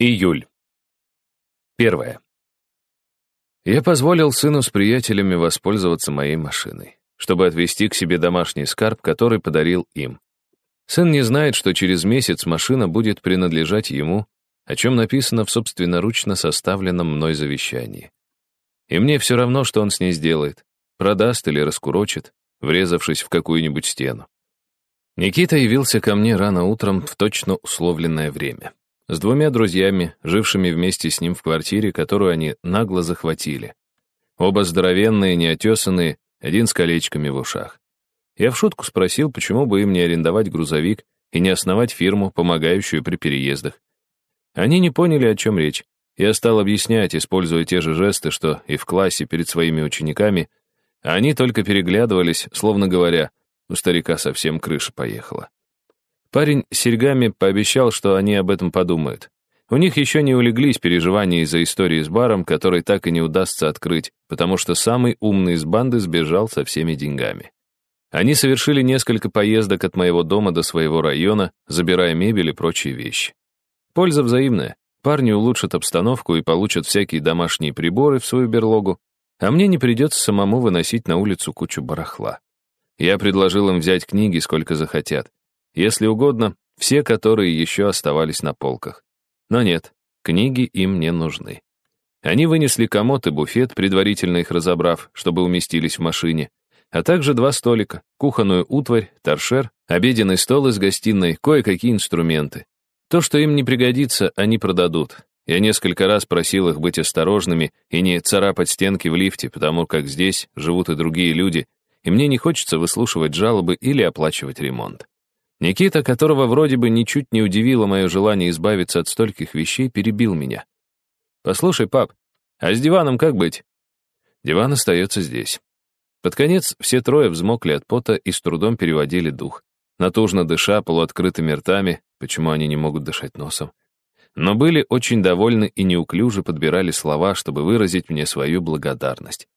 Июль. Первое. Я позволил сыну с приятелями воспользоваться моей машиной, чтобы отвезти к себе домашний скарб, который подарил им. Сын не знает, что через месяц машина будет принадлежать ему, о чем написано в собственноручно составленном мной завещании. И мне все равно, что он с ней сделает, продаст или раскурочит, врезавшись в какую-нибудь стену. Никита явился ко мне рано утром в точно условленное время с двумя друзьями, жившими вместе с ним в квартире, которую они нагло захватили. Оба здоровенные, неотесанные, один с колечками в ушах. Я в шутку спросил, почему бы им не арендовать грузовик и не основать фирму, помогающую при переездах. Они не поняли, о чем речь. Я стал объяснять, используя те же жесты, что и в классе перед своими учениками, а они только переглядывались, словно говоря, у старика совсем крыша поехала. Парень с серьгами пообещал, что они об этом подумают. У них еще не улеглись переживания из-за истории с баром, который так и не удастся открыть, потому что самый умный из банды сбежал со всеми деньгами. Они совершили несколько поездок от моего дома до своего района, забирая мебель и прочие вещи. Польза взаимная. Парни улучшат обстановку и получат всякие домашние приборы в свою берлогу, а мне не придется самому выносить на улицу кучу барахла. Я предложил им взять книги, сколько захотят. Если угодно, все, которые еще оставались на полках. Но нет, книги им не нужны. Они вынесли комод и буфет, предварительно их разобрав, чтобы уместились в машине, а также два столика, кухонную утварь, торшер, обеденный стол из гостиной, кое-какие инструменты. То, что им не пригодится, они продадут. Я несколько раз просил их быть осторожными и не царапать стенки в лифте, потому как здесь живут и другие люди, и мне не хочется выслушивать жалобы или оплачивать ремонт. Никита, которого вроде бы ничуть не удивило мое желание избавиться от стольких вещей, перебил меня. «Послушай, пап, а с диваном как быть?» Диван остается здесь. Под конец все трое взмокли от пота и с трудом переводили дух, натужно дыша полуоткрытыми ртами, почему они не могут дышать носом. Но были очень довольны и неуклюже подбирали слова, чтобы выразить мне свою благодарность.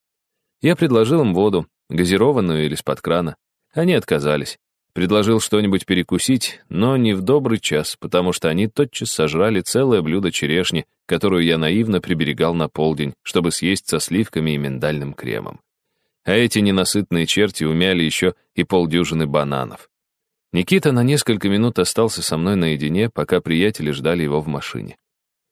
Я предложил им воду, газированную или с-под крана. Они отказались. Предложил что-нибудь перекусить, но не в добрый час, потому что они тотчас сожрали целое блюдо черешни, которую я наивно приберегал на полдень, чтобы съесть со сливками и миндальным кремом. А эти ненасытные черти умяли еще и полдюжины бананов. Никита на несколько минут остался со мной наедине, пока приятели ждали его в машине.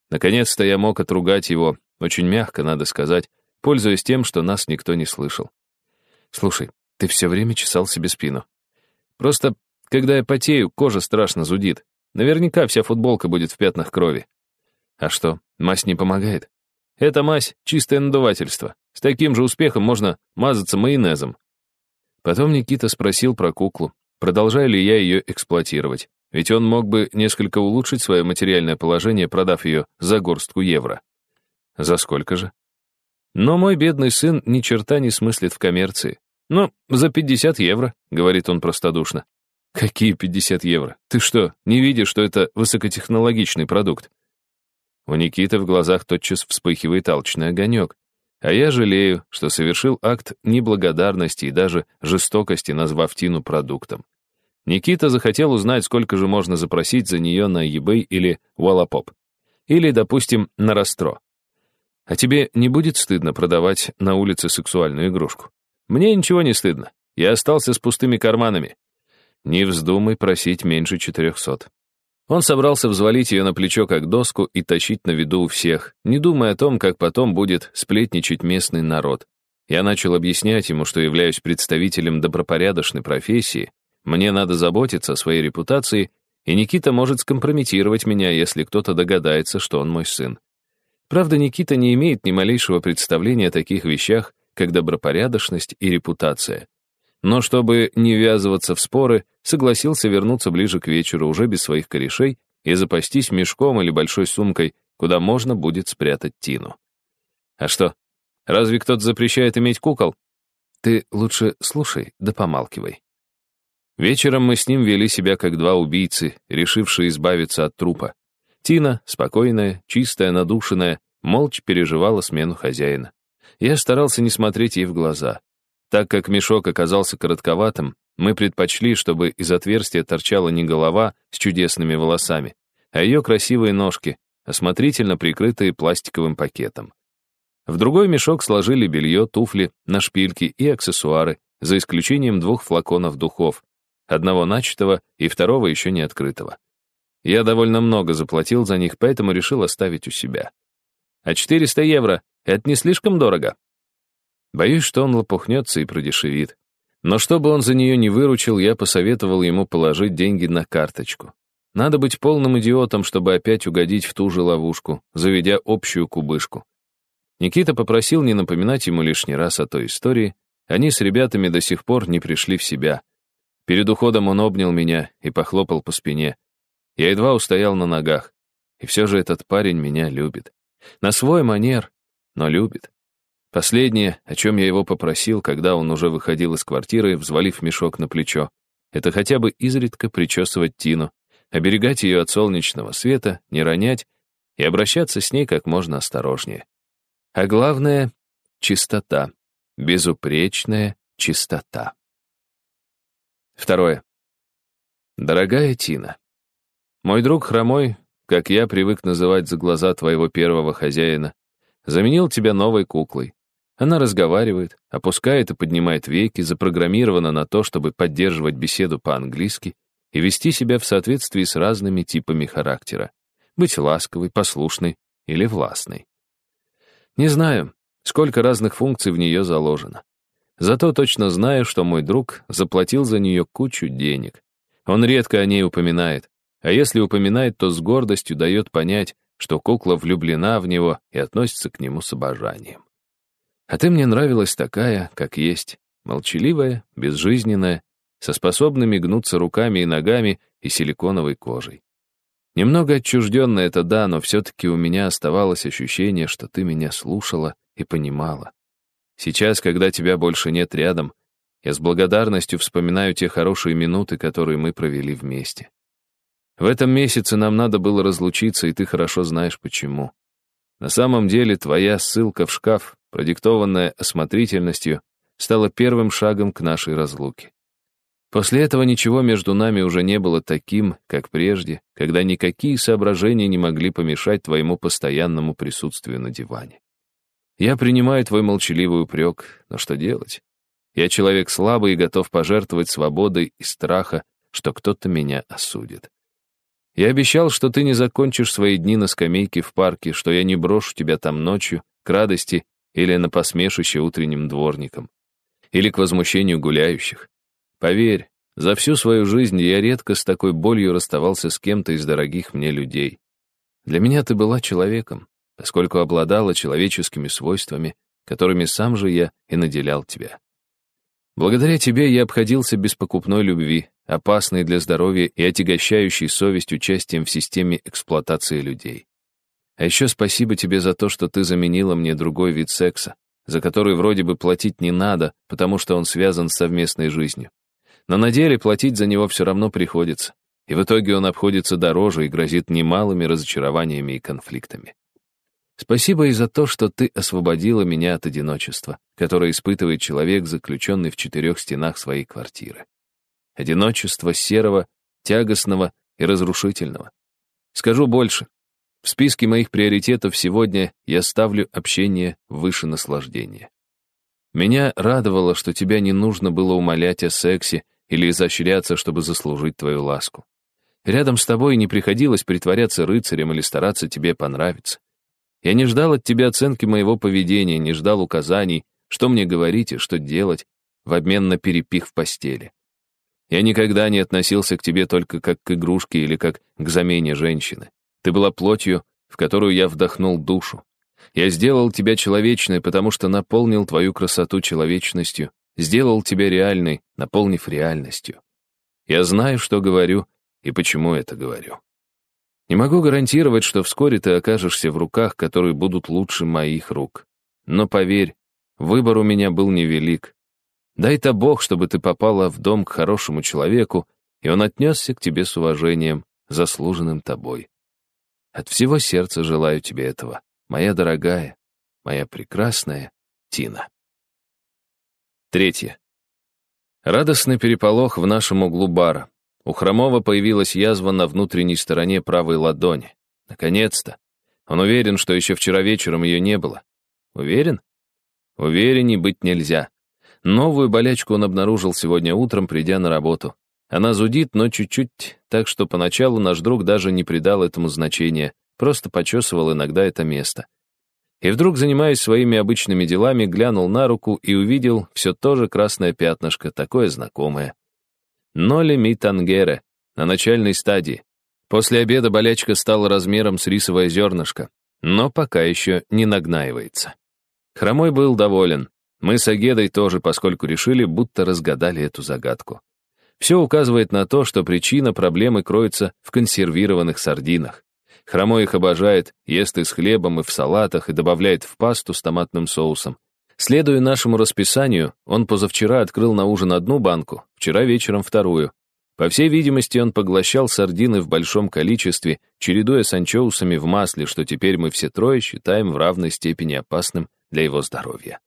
Наконец-то я мог отругать его, очень мягко, надо сказать, пользуясь тем, что нас никто не слышал. «Слушай, ты все время чесал себе спину. Просто, когда я потею, кожа страшно зудит. Наверняка вся футболка будет в пятнах крови. А что, мазь не помогает? Эта мазь — чистое надувательство. С таким же успехом можно мазаться майонезом. Потом Никита спросил про куклу, продолжаю ли я ее эксплуатировать. Ведь он мог бы несколько улучшить свое материальное положение, продав ее за горстку евро. За сколько же? Но мой бедный сын ни черта не смыслит в коммерции. «Ну, за 50 евро», — говорит он простодушно. «Какие 50 евро? Ты что, не видишь, что это высокотехнологичный продукт?» У Никиты в глазах тотчас вспыхивает алчный огонек. А я жалею, что совершил акт неблагодарности и даже жестокости, назвав Тину продуктом. Никита захотел узнать, сколько же можно запросить за нее на eBay или Wallapop. Или, допустим, на Растро. А тебе не будет стыдно продавать на улице сексуальную игрушку? Мне ничего не стыдно. Я остался с пустыми карманами. Не вздумай просить меньше четырехсот. Он собрался взвалить ее на плечо как доску и тащить на виду у всех, не думая о том, как потом будет сплетничать местный народ. Я начал объяснять ему, что являюсь представителем добропорядочной профессии, мне надо заботиться о своей репутации, и Никита может скомпрометировать меня, если кто-то догадается, что он мой сын. Правда, Никита не имеет ни малейшего представления о таких вещах, как добропорядочность и репутация. Но чтобы не ввязываться в споры, согласился вернуться ближе к вечеру уже без своих корешей и запастись мешком или большой сумкой, куда можно будет спрятать Тину. А что, разве кто-то запрещает иметь кукол? Ты лучше слушай, да помалкивай. Вечером мы с ним вели себя как два убийцы, решившие избавиться от трупа. Тина, спокойная, чистая, надушенная, молча переживала смену хозяина. Я старался не смотреть ей в глаза. Так как мешок оказался коротковатым, мы предпочли, чтобы из отверстия торчала не голова с чудесными волосами, а ее красивые ножки, осмотрительно прикрытые пластиковым пакетом. В другой мешок сложили белье, туфли, на шпильки и аксессуары, за исключением двух флаконов духов, одного начатого и второго еще не открытого. Я довольно много заплатил за них, поэтому решил оставить у себя. А 400 евро — это не слишком дорого? Боюсь, что он лопухнется и продешевит. Но чтобы он за нее не выручил, я посоветовал ему положить деньги на карточку. Надо быть полным идиотом, чтобы опять угодить в ту же ловушку, заведя общую кубышку. Никита попросил не напоминать ему лишний раз о той истории. Они с ребятами до сих пор не пришли в себя. Перед уходом он обнял меня и похлопал по спине. Я едва устоял на ногах. И все же этот парень меня любит. На свой манер, но любит. Последнее, о чем я его попросил, когда он уже выходил из квартиры, взвалив мешок на плечо, это хотя бы изредка причесывать Тину, оберегать ее от солнечного света, не ронять и обращаться с ней как можно осторожнее. А главное — чистота. Безупречная чистота. Второе. Дорогая Тина, мой друг хромой, как я привык называть за глаза твоего первого хозяина, заменил тебя новой куклой. Она разговаривает, опускает и поднимает веки, запрограммирована на то, чтобы поддерживать беседу по-английски и вести себя в соответствии с разными типами характера. Быть ласковой, послушной или властной. Не знаю, сколько разных функций в нее заложено. Зато точно знаю, что мой друг заплатил за нее кучу денег. Он редко о ней упоминает, а если упоминает, то с гордостью дает понять, что кукла влюблена в него и относится к нему с обожанием. А ты мне нравилась такая, как есть, молчаливая, безжизненная, со способными гнуться руками и ногами и силиконовой кожей. Немного отчужденно это да, но все-таки у меня оставалось ощущение, что ты меня слушала и понимала. Сейчас, когда тебя больше нет рядом, я с благодарностью вспоминаю те хорошие минуты, которые мы провели вместе. В этом месяце нам надо было разлучиться, и ты хорошо знаешь почему. На самом деле, твоя ссылка в шкаф, продиктованная осмотрительностью, стала первым шагом к нашей разлуке. После этого ничего между нами уже не было таким, как прежде, когда никакие соображения не могли помешать твоему постоянному присутствию на диване. Я принимаю твой молчаливый упрек, но что делать? Я человек слабый и готов пожертвовать свободой и страха, что кто-то меня осудит. Я обещал, что ты не закончишь свои дни на скамейке в парке, что я не брошу тебя там ночью, к радости или на посмешище утренним дворникам, или к возмущению гуляющих. Поверь, за всю свою жизнь я редко с такой болью расставался с кем-то из дорогих мне людей. Для меня ты была человеком, поскольку обладала человеческими свойствами, которыми сам же я и наделял тебя. Благодаря тебе я обходился без покупной любви, опасной для здоровья и отягощающей совесть участием в системе эксплуатации людей. А еще спасибо тебе за то, что ты заменила мне другой вид секса, за который вроде бы платить не надо, потому что он связан с совместной жизнью. Но на деле платить за него все равно приходится. И в итоге он обходится дороже и грозит немалыми разочарованиями и конфликтами. Спасибо и за то, что ты освободила меня от одиночества, которое испытывает человек, заключенный в четырех стенах своей квартиры. Одиночество серого, тягостного и разрушительного. Скажу больше. В списке моих приоритетов сегодня я ставлю общение выше наслаждения. Меня радовало, что тебя не нужно было умолять о сексе или изощряться, чтобы заслужить твою ласку. Рядом с тобой не приходилось притворяться рыцарем или стараться тебе понравиться. Я не ждал от тебя оценки моего поведения, не ждал указаний, что мне говорить и что делать, в обмен на перепих в постели. Я никогда не относился к тебе только как к игрушке или как к замене женщины. Ты была плотью, в которую я вдохнул душу. Я сделал тебя человечной, потому что наполнил твою красоту человечностью, сделал тебя реальной, наполнив реальностью. Я знаю, что говорю и почему это говорю. Не могу гарантировать, что вскоре ты окажешься в руках, которые будут лучше моих рук. Но поверь, выбор у меня был невелик. Дай-то Бог, чтобы ты попала в дом к хорошему человеку, и он отнесся к тебе с уважением, заслуженным тобой. От всего сердца желаю тебе этого, моя дорогая, моя прекрасная Тина. Третье. Радостный переполох в нашем углу бара. У Хромова появилась язва на внутренней стороне правой ладони. Наконец-то. Он уверен, что еще вчера вечером ее не было. Уверен? Уверенней быть нельзя. Новую болячку он обнаружил сегодня утром, придя на работу. Она зудит, но чуть-чуть, так что поначалу наш друг даже не придал этому значения, просто почесывал иногда это место. И вдруг, занимаясь своими обычными делами, глянул на руку и увидел все то же красное пятнышко, такое знакомое. Ноли ми тангере, на начальной стадии. После обеда болячка стала размером с рисовое зернышко, но пока еще не нагнаивается. Хромой был доволен. Мы с Агедой тоже, поскольку решили, будто разгадали эту загадку. Все указывает на то, что причина проблемы кроется в консервированных сардинах. Хромой их обожает, ест их с хлебом и в салатах и добавляет в пасту с томатным соусом. Следуя нашему расписанию, он позавчера открыл на ужин одну банку, вчера вечером вторую. По всей видимости, он поглощал сардины в большом количестве, чередуя с анчоусами в масле, что теперь мы все трое считаем в равной степени опасным для его здоровья.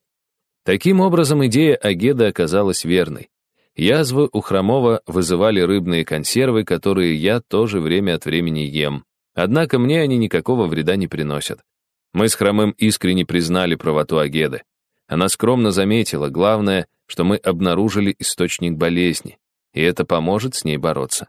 Таким образом, идея Агеда оказалась верной. Язвы у Хромова вызывали рыбные консервы, которые я тоже время от времени ем. Однако мне они никакого вреда не приносят. Мы с Хромым искренне признали правоту Агеды. Она скромно заметила, главное, что мы обнаружили источник болезни, и это поможет с ней бороться.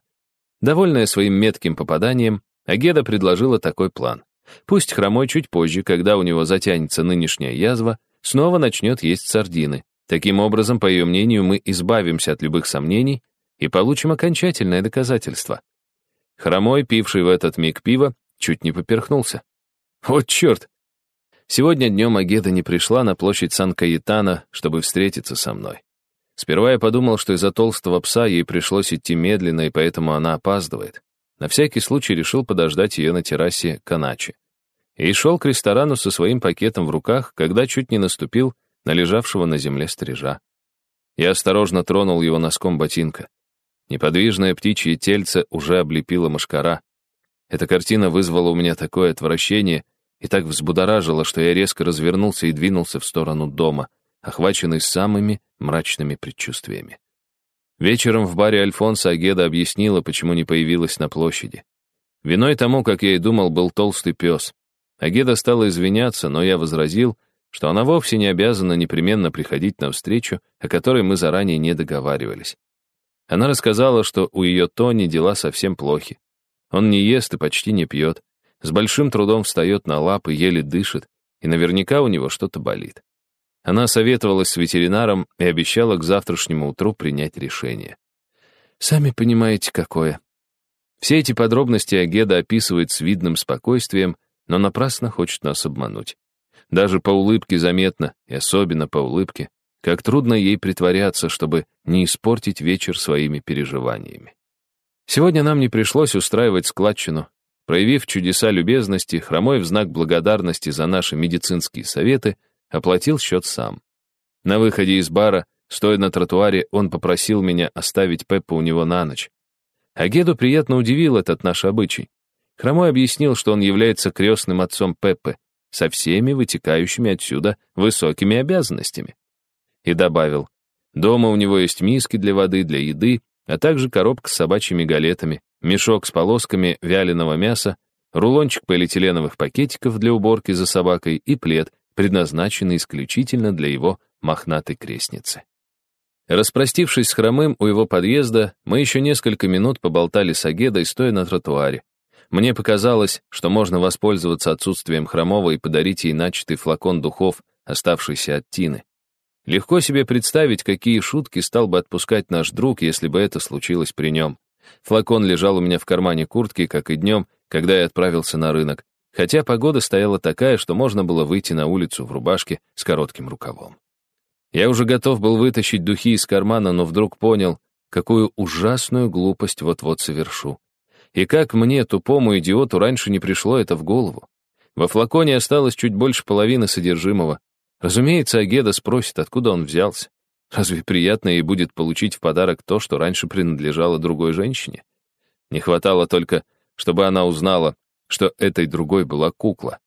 Довольная своим метким попаданием, Агеда предложила такой план. Пусть Хромой чуть позже, когда у него затянется нынешняя язва, снова начнет есть сардины. Таким образом, по ее мнению, мы избавимся от любых сомнений и получим окончательное доказательство. Хромой, пивший в этот миг пиво, чуть не поперхнулся. Вот черт! Сегодня днем Агеда не пришла на площадь Сан-Каэтана, чтобы встретиться со мной. Сперва я подумал, что из-за толстого пса ей пришлось идти медленно, и поэтому она опаздывает. На всякий случай решил подождать ее на террасе Каначи. И шел к ресторану со своим пакетом в руках, когда чуть не наступил на лежавшего на земле стрижа. Я осторожно тронул его носком ботинка. Неподвижное птичье тельце уже облепило мошкара. Эта картина вызвала у меня такое отвращение и так взбудоражила, что я резко развернулся и двинулся в сторону дома, охваченный самыми мрачными предчувствиями. Вечером в баре Альфонса Агеда объяснила, почему не появилась на площади. Виной тому, как я и думал, был толстый пес. Агеда стала извиняться, но я возразил, что она вовсе не обязана непременно приходить на встречу, о которой мы заранее не договаривались. Она рассказала, что у ее Тони дела совсем плохи. Он не ест и почти не пьет, с большим трудом встает на лапы, еле дышит, и наверняка у него что-то болит. Она советовалась с ветеринаром и обещала к завтрашнему утру принять решение. Сами понимаете, какое. Все эти подробности Агеда описывает с видным спокойствием, но напрасно хочет нас обмануть. Даже по улыбке заметно, и особенно по улыбке, как трудно ей притворяться, чтобы не испортить вечер своими переживаниями. Сегодня нам не пришлось устраивать складчину. Проявив чудеса любезности, Хромой в знак благодарности за наши медицинские советы оплатил счет сам. На выходе из бара, стоя на тротуаре, он попросил меня оставить Пеппа у него на ночь. Агеду приятно удивил этот наш обычай. Хромой объяснил, что он является крестным отцом Пеппы, со всеми вытекающими отсюда высокими обязанностями и добавил, дома у него есть миски для воды, для еды, а также коробка с собачьими галетами, мешок с полосками вяленого мяса, рулончик полиэтиленовых пакетиков для уборки за собакой и плед, предназначенный исключительно для его мохнатой крестницы. Распростившись с хромым у его подъезда, мы еще несколько минут поболтали с Агедой, стоя на тротуаре. Мне показалось, что можно воспользоваться отсутствием хромого и подарить ей начатый флакон духов, оставшийся от Тины. Легко себе представить, какие шутки стал бы отпускать наш друг, если бы это случилось при нем. Флакон лежал у меня в кармане куртки, как и днем, когда я отправился на рынок, хотя погода стояла такая, что можно было выйти на улицу в рубашке с коротким рукавом. Я уже готов был вытащить духи из кармана, но вдруг понял, какую ужасную глупость вот-вот совершу. И как мне, тупому идиоту, раньше не пришло это в голову. Во флаконе осталось чуть больше половины содержимого, Разумеется, Агеда спросит, откуда он взялся. Разве приятно ей будет получить в подарок то, что раньше принадлежало другой женщине? Не хватало только, чтобы она узнала, что этой другой была кукла.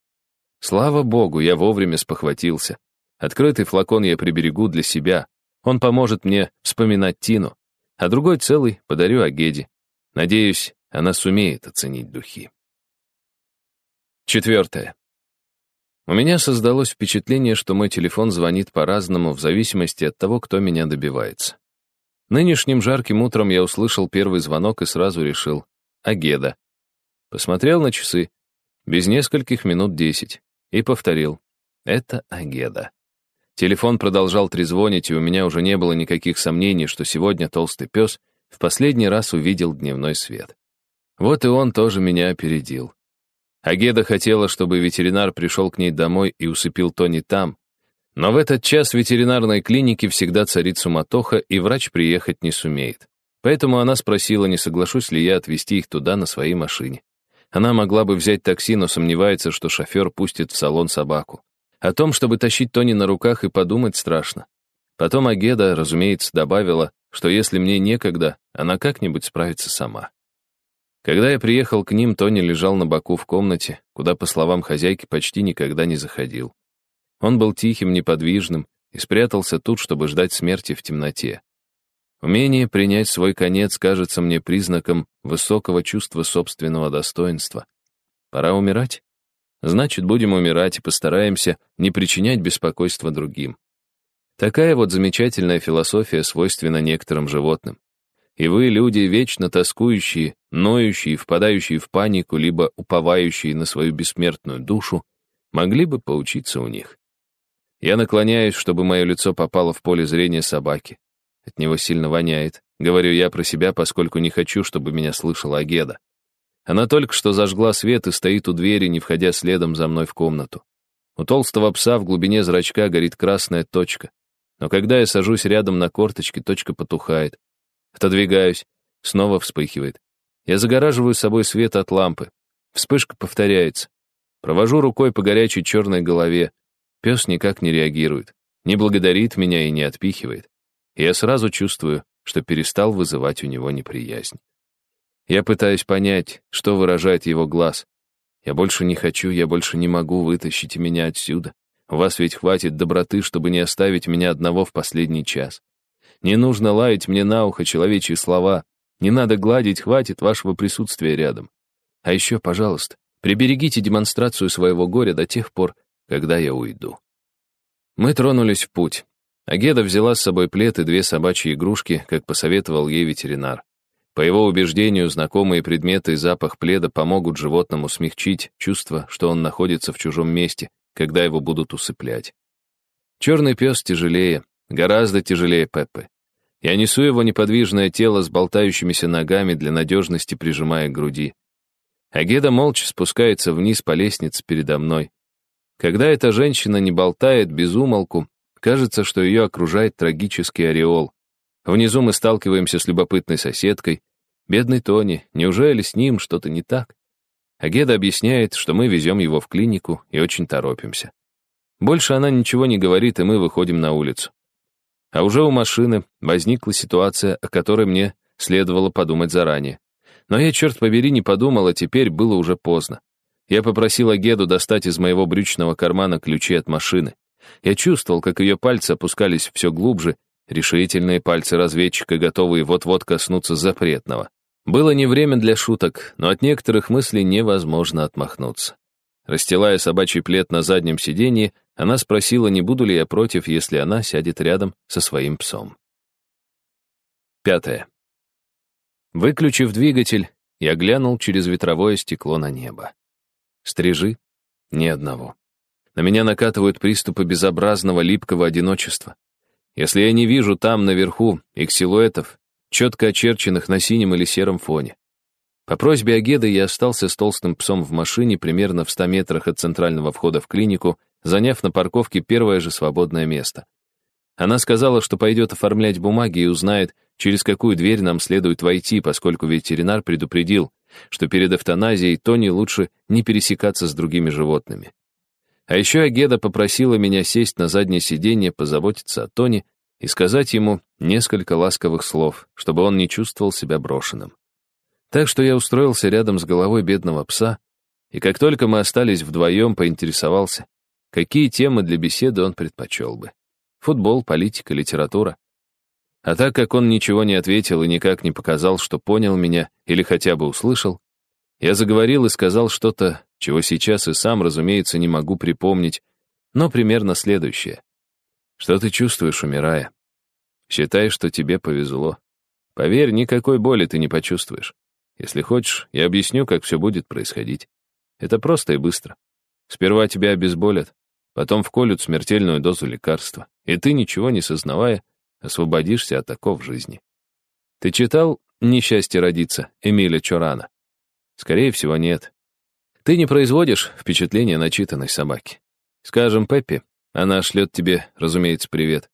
Слава богу, я вовремя спохватился. Открытый флакон я приберегу для себя. Он поможет мне вспоминать Тину, а другой целый подарю Агеде. Надеюсь, она сумеет оценить духи. Четвертое. У меня создалось впечатление, что мой телефон звонит по-разному в зависимости от того, кто меня добивается. Нынешним жарким утром я услышал первый звонок и сразу решил — Агеда. Посмотрел на часы, без нескольких минут десять, и повторил — это Агеда. Телефон продолжал трезвонить, и у меня уже не было никаких сомнений, что сегодня толстый пес в последний раз увидел дневной свет. Вот и он тоже меня опередил. Агеда хотела, чтобы ветеринар пришел к ней домой и усыпил Тони там, но в этот час в ветеринарной клинике всегда царит суматоха, и врач приехать не сумеет. Поэтому она спросила, не соглашусь ли я отвезти их туда на своей машине. Она могла бы взять такси, но сомневается, что шофер пустит в салон собаку. О том, чтобы тащить Тони на руках, и подумать страшно. Потом Агеда, разумеется, добавила, что если мне некогда, она как-нибудь справится сама. Когда я приехал к ним, Тони лежал на боку в комнате, куда, по словам хозяйки, почти никогда не заходил. Он был тихим, неподвижным и спрятался тут, чтобы ждать смерти в темноте. Умение принять свой конец кажется мне признаком высокого чувства собственного достоинства. Пора умирать? Значит, будем умирать и постараемся не причинять беспокойства другим. Такая вот замечательная философия свойственна некоторым животным. И вы, люди, вечно тоскующие, ноющие, впадающие в панику, либо уповающие на свою бессмертную душу, могли бы поучиться у них. Я наклоняюсь, чтобы мое лицо попало в поле зрения собаки. От него сильно воняет. Говорю я про себя, поскольку не хочу, чтобы меня слышала Агеда. Она только что зажгла свет и стоит у двери, не входя следом за мной в комнату. У толстого пса в глубине зрачка горит красная точка. Но когда я сажусь рядом на корточке, точка потухает. Отодвигаюсь, снова вспыхивает. Я загораживаю собой свет от лампы. Вспышка повторяется. Провожу рукой по горячей черной голове. Пес никак не реагирует, не благодарит меня и не отпихивает. я сразу чувствую, что перестал вызывать у него неприязнь. Я пытаюсь понять, что выражает его глаз. Я больше не хочу, я больше не могу, вытащить меня отсюда. У вас ведь хватит доброты, чтобы не оставить меня одного в последний час. Не нужно лаять мне на ухо человечьи слова. Не надо гладить, хватит вашего присутствия рядом. А еще, пожалуйста, приберегите демонстрацию своего горя до тех пор, когда я уйду. Мы тронулись в путь. Агеда взяла с собой плед и две собачьи игрушки, как посоветовал ей ветеринар. По его убеждению, знакомые предметы и запах пледа помогут животному смягчить чувство, что он находится в чужом месте, когда его будут усыплять. Черный пес тяжелее, гораздо тяжелее Пеппы. Я несу его неподвижное тело с болтающимися ногами для надежности, прижимая к груди. Агеда молча спускается вниз по лестнице передо мной. Когда эта женщина не болтает без умолку, кажется, что ее окружает трагический ореол. Внизу мы сталкиваемся с любопытной соседкой. Бедный Тони, неужели с ним что-то не так? Агеда объясняет, что мы везем его в клинику и очень торопимся. Больше она ничего не говорит, и мы выходим на улицу. А уже у машины возникла ситуация, о которой мне следовало подумать заранее. Но я, черт побери, не подумал, а теперь было уже поздно. Я попросила Геду достать из моего брючного кармана ключи от машины. Я чувствовал, как ее пальцы опускались все глубже, решительные пальцы разведчика, готовые вот-вот коснуться запретного. Было не время для шуток, но от некоторых мыслей невозможно отмахнуться. Расстилая собачий плед на заднем сиденье, она спросила, не буду ли я против, если она сядет рядом со своим псом. Пятое. Выключив двигатель, я глянул через ветровое стекло на небо. Стрижи? Ни одного. На меня накатывают приступы безобразного липкого одиночества. Если я не вижу там, наверху, их силуэтов, четко очерченных на синем или сером фоне. По просьбе Агеды я остался с толстым псом в машине примерно в 100 метрах от центрального входа в клинику, заняв на парковке первое же свободное место. Она сказала, что пойдет оформлять бумаги и узнает, через какую дверь нам следует войти, поскольку ветеринар предупредил, что перед эвтаназией Тони лучше не пересекаться с другими животными. А еще Агеда попросила меня сесть на заднее сиденье, позаботиться о Тони и сказать ему несколько ласковых слов, чтобы он не чувствовал себя брошенным. Так что я устроился рядом с головой бедного пса, и как только мы остались вдвоем, поинтересовался, какие темы для беседы он предпочел бы. Футбол, политика, литература. А так как он ничего не ответил и никак не показал, что понял меня или хотя бы услышал, Я заговорил и сказал что-то, чего сейчас и сам, разумеется, не могу припомнить, но примерно следующее. Что ты чувствуешь, умирая? Считай, что тебе повезло. Поверь, никакой боли ты не почувствуешь. Если хочешь, я объясню, как все будет происходить. Это просто и быстро. Сперва тебя обезболят, потом вколют смертельную дозу лекарства, и ты, ничего не сознавая, освободишься от оков жизни. Ты читал «Несчастье родиться» Эмиля Чорана? Скорее всего, нет. Ты не производишь впечатление начитанной собаки. Скажем, Пеппи, она шлет тебе, разумеется, привет.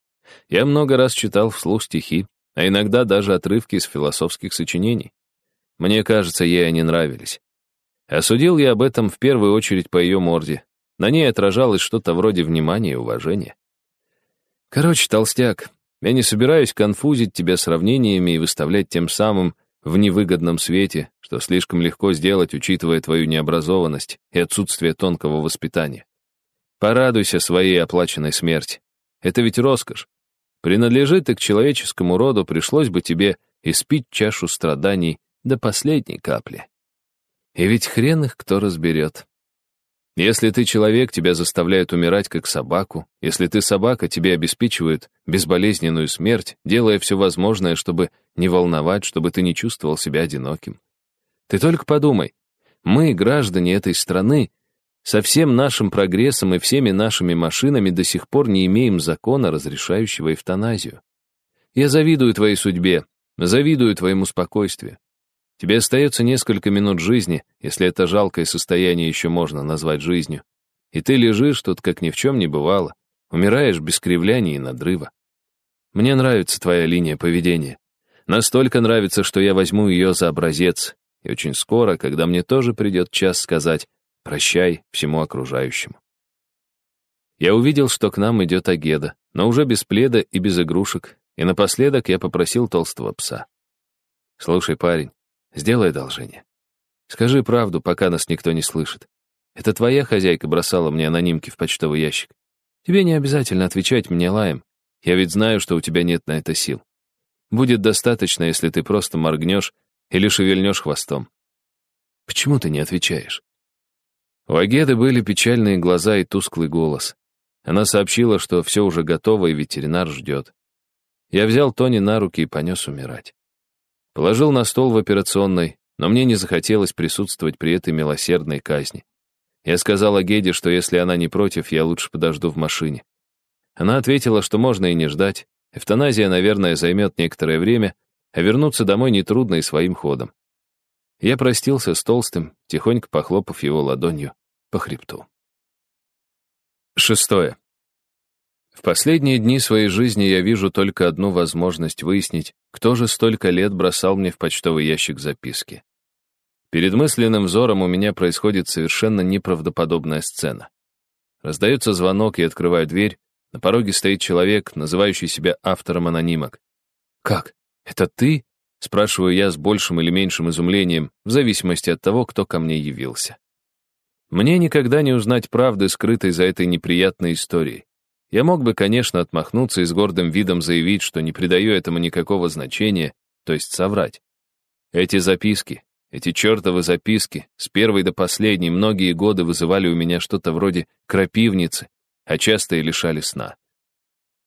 Я много раз читал вслух стихи, а иногда даже отрывки из философских сочинений. Мне кажется, ей они нравились. Осудил я об этом в первую очередь по ее морде. На ней отражалось что-то вроде внимания и уважения. Короче, толстяк, я не собираюсь конфузить тебя сравнениями и выставлять тем самым в невыгодном свете, что слишком легко сделать, учитывая твою необразованность и отсутствие тонкого воспитания. Порадуйся своей оплаченной смерти. Это ведь роскошь. Принадлежит и к человеческому роду, пришлось бы тебе испить чашу страданий до последней капли. И ведь хрен их кто разберет. Если ты человек, тебя заставляют умирать как собаку. Если ты собака, тебе обеспечивают безболезненную смерть, делая все возможное, чтобы не волновать, чтобы ты не чувствовал себя одиноким. Ты только подумай. Мы, граждане этой страны, со всем нашим прогрессом и всеми нашими машинами до сих пор не имеем закона, разрешающего эвтаназию. Я завидую твоей судьбе, завидую твоему спокойствию. Тебе остается несколько минут жизни, если это жалкое состояние еще можно назвать жизнью. И ты лежишь тут, как ни в чем не бывало, умираешь без кривляния и надрыва. Мне нравится твоя линия поведения. Настолько нравится, что я возьму ее за образец, и очень скоро, когда мне тоже придет час сказать «прощай» всему окружающему. Я увидел, что к нам идет Агеда, но уже без пледа и без игрушек, и напоследок я попросил толстого пса. «Слушай, парень, Сделай одолжение. Скажи правду, пока нас никто не слышит. Это твоя хозяйка бросала мне анонимки в почтовый ящик. Тебе не обязательно отвечать мне лаем. Я ведь знаю, что у тебя нет на это сил. Будет достаточно, если ты просто моргнешь или шевельнешь хвостом. Почему ты не отвечаешь? У Агеды были печальные глаза и тусклый голос. Она сообщила, что все уже готово, и ветеринар ждет. Я взял Тони на руки и понес умирать. Положил на стол в операционной, но мне не захотелось присутствовать при этой милосердной казни. Я сказал Агеде, что если она не против, я лучше подожду в машине. Она ответила, что можно и не ждать. Эвтаназия, наверное, займет некоторое время, а вернуться домой нетрудно и своим ходом. Я простился с Толстым, тихонько похлопав его ладонью по хребту. Шестое. В последние дни своей жизни я вижу только одну возможность выяснить, кто же столько лет бросал мне в почтовый ящик записки. Перед мысленным взором у меня происходит совершенно неправдоподобная сцена. Раздается звонок, и открываю дверь. На пороге стоит человек, называющий себя автором анонимок. «Как? Это ты?» — спрашиваю я с большим или меньшим изумлением, в зависимости от того, кто ко мне явился. Мне никогда не узнать правды, скрытой за этой неприятной историей. Я мог бы, конечно, отмахнуться и с гордым видом заявить, что не придаю этому никакого значения, то есть соврать. Эти записки, эти чертовы записки, с первой до последней многие годы вызывали у меня что-то вроде крапивницы, а часто и лишали сна.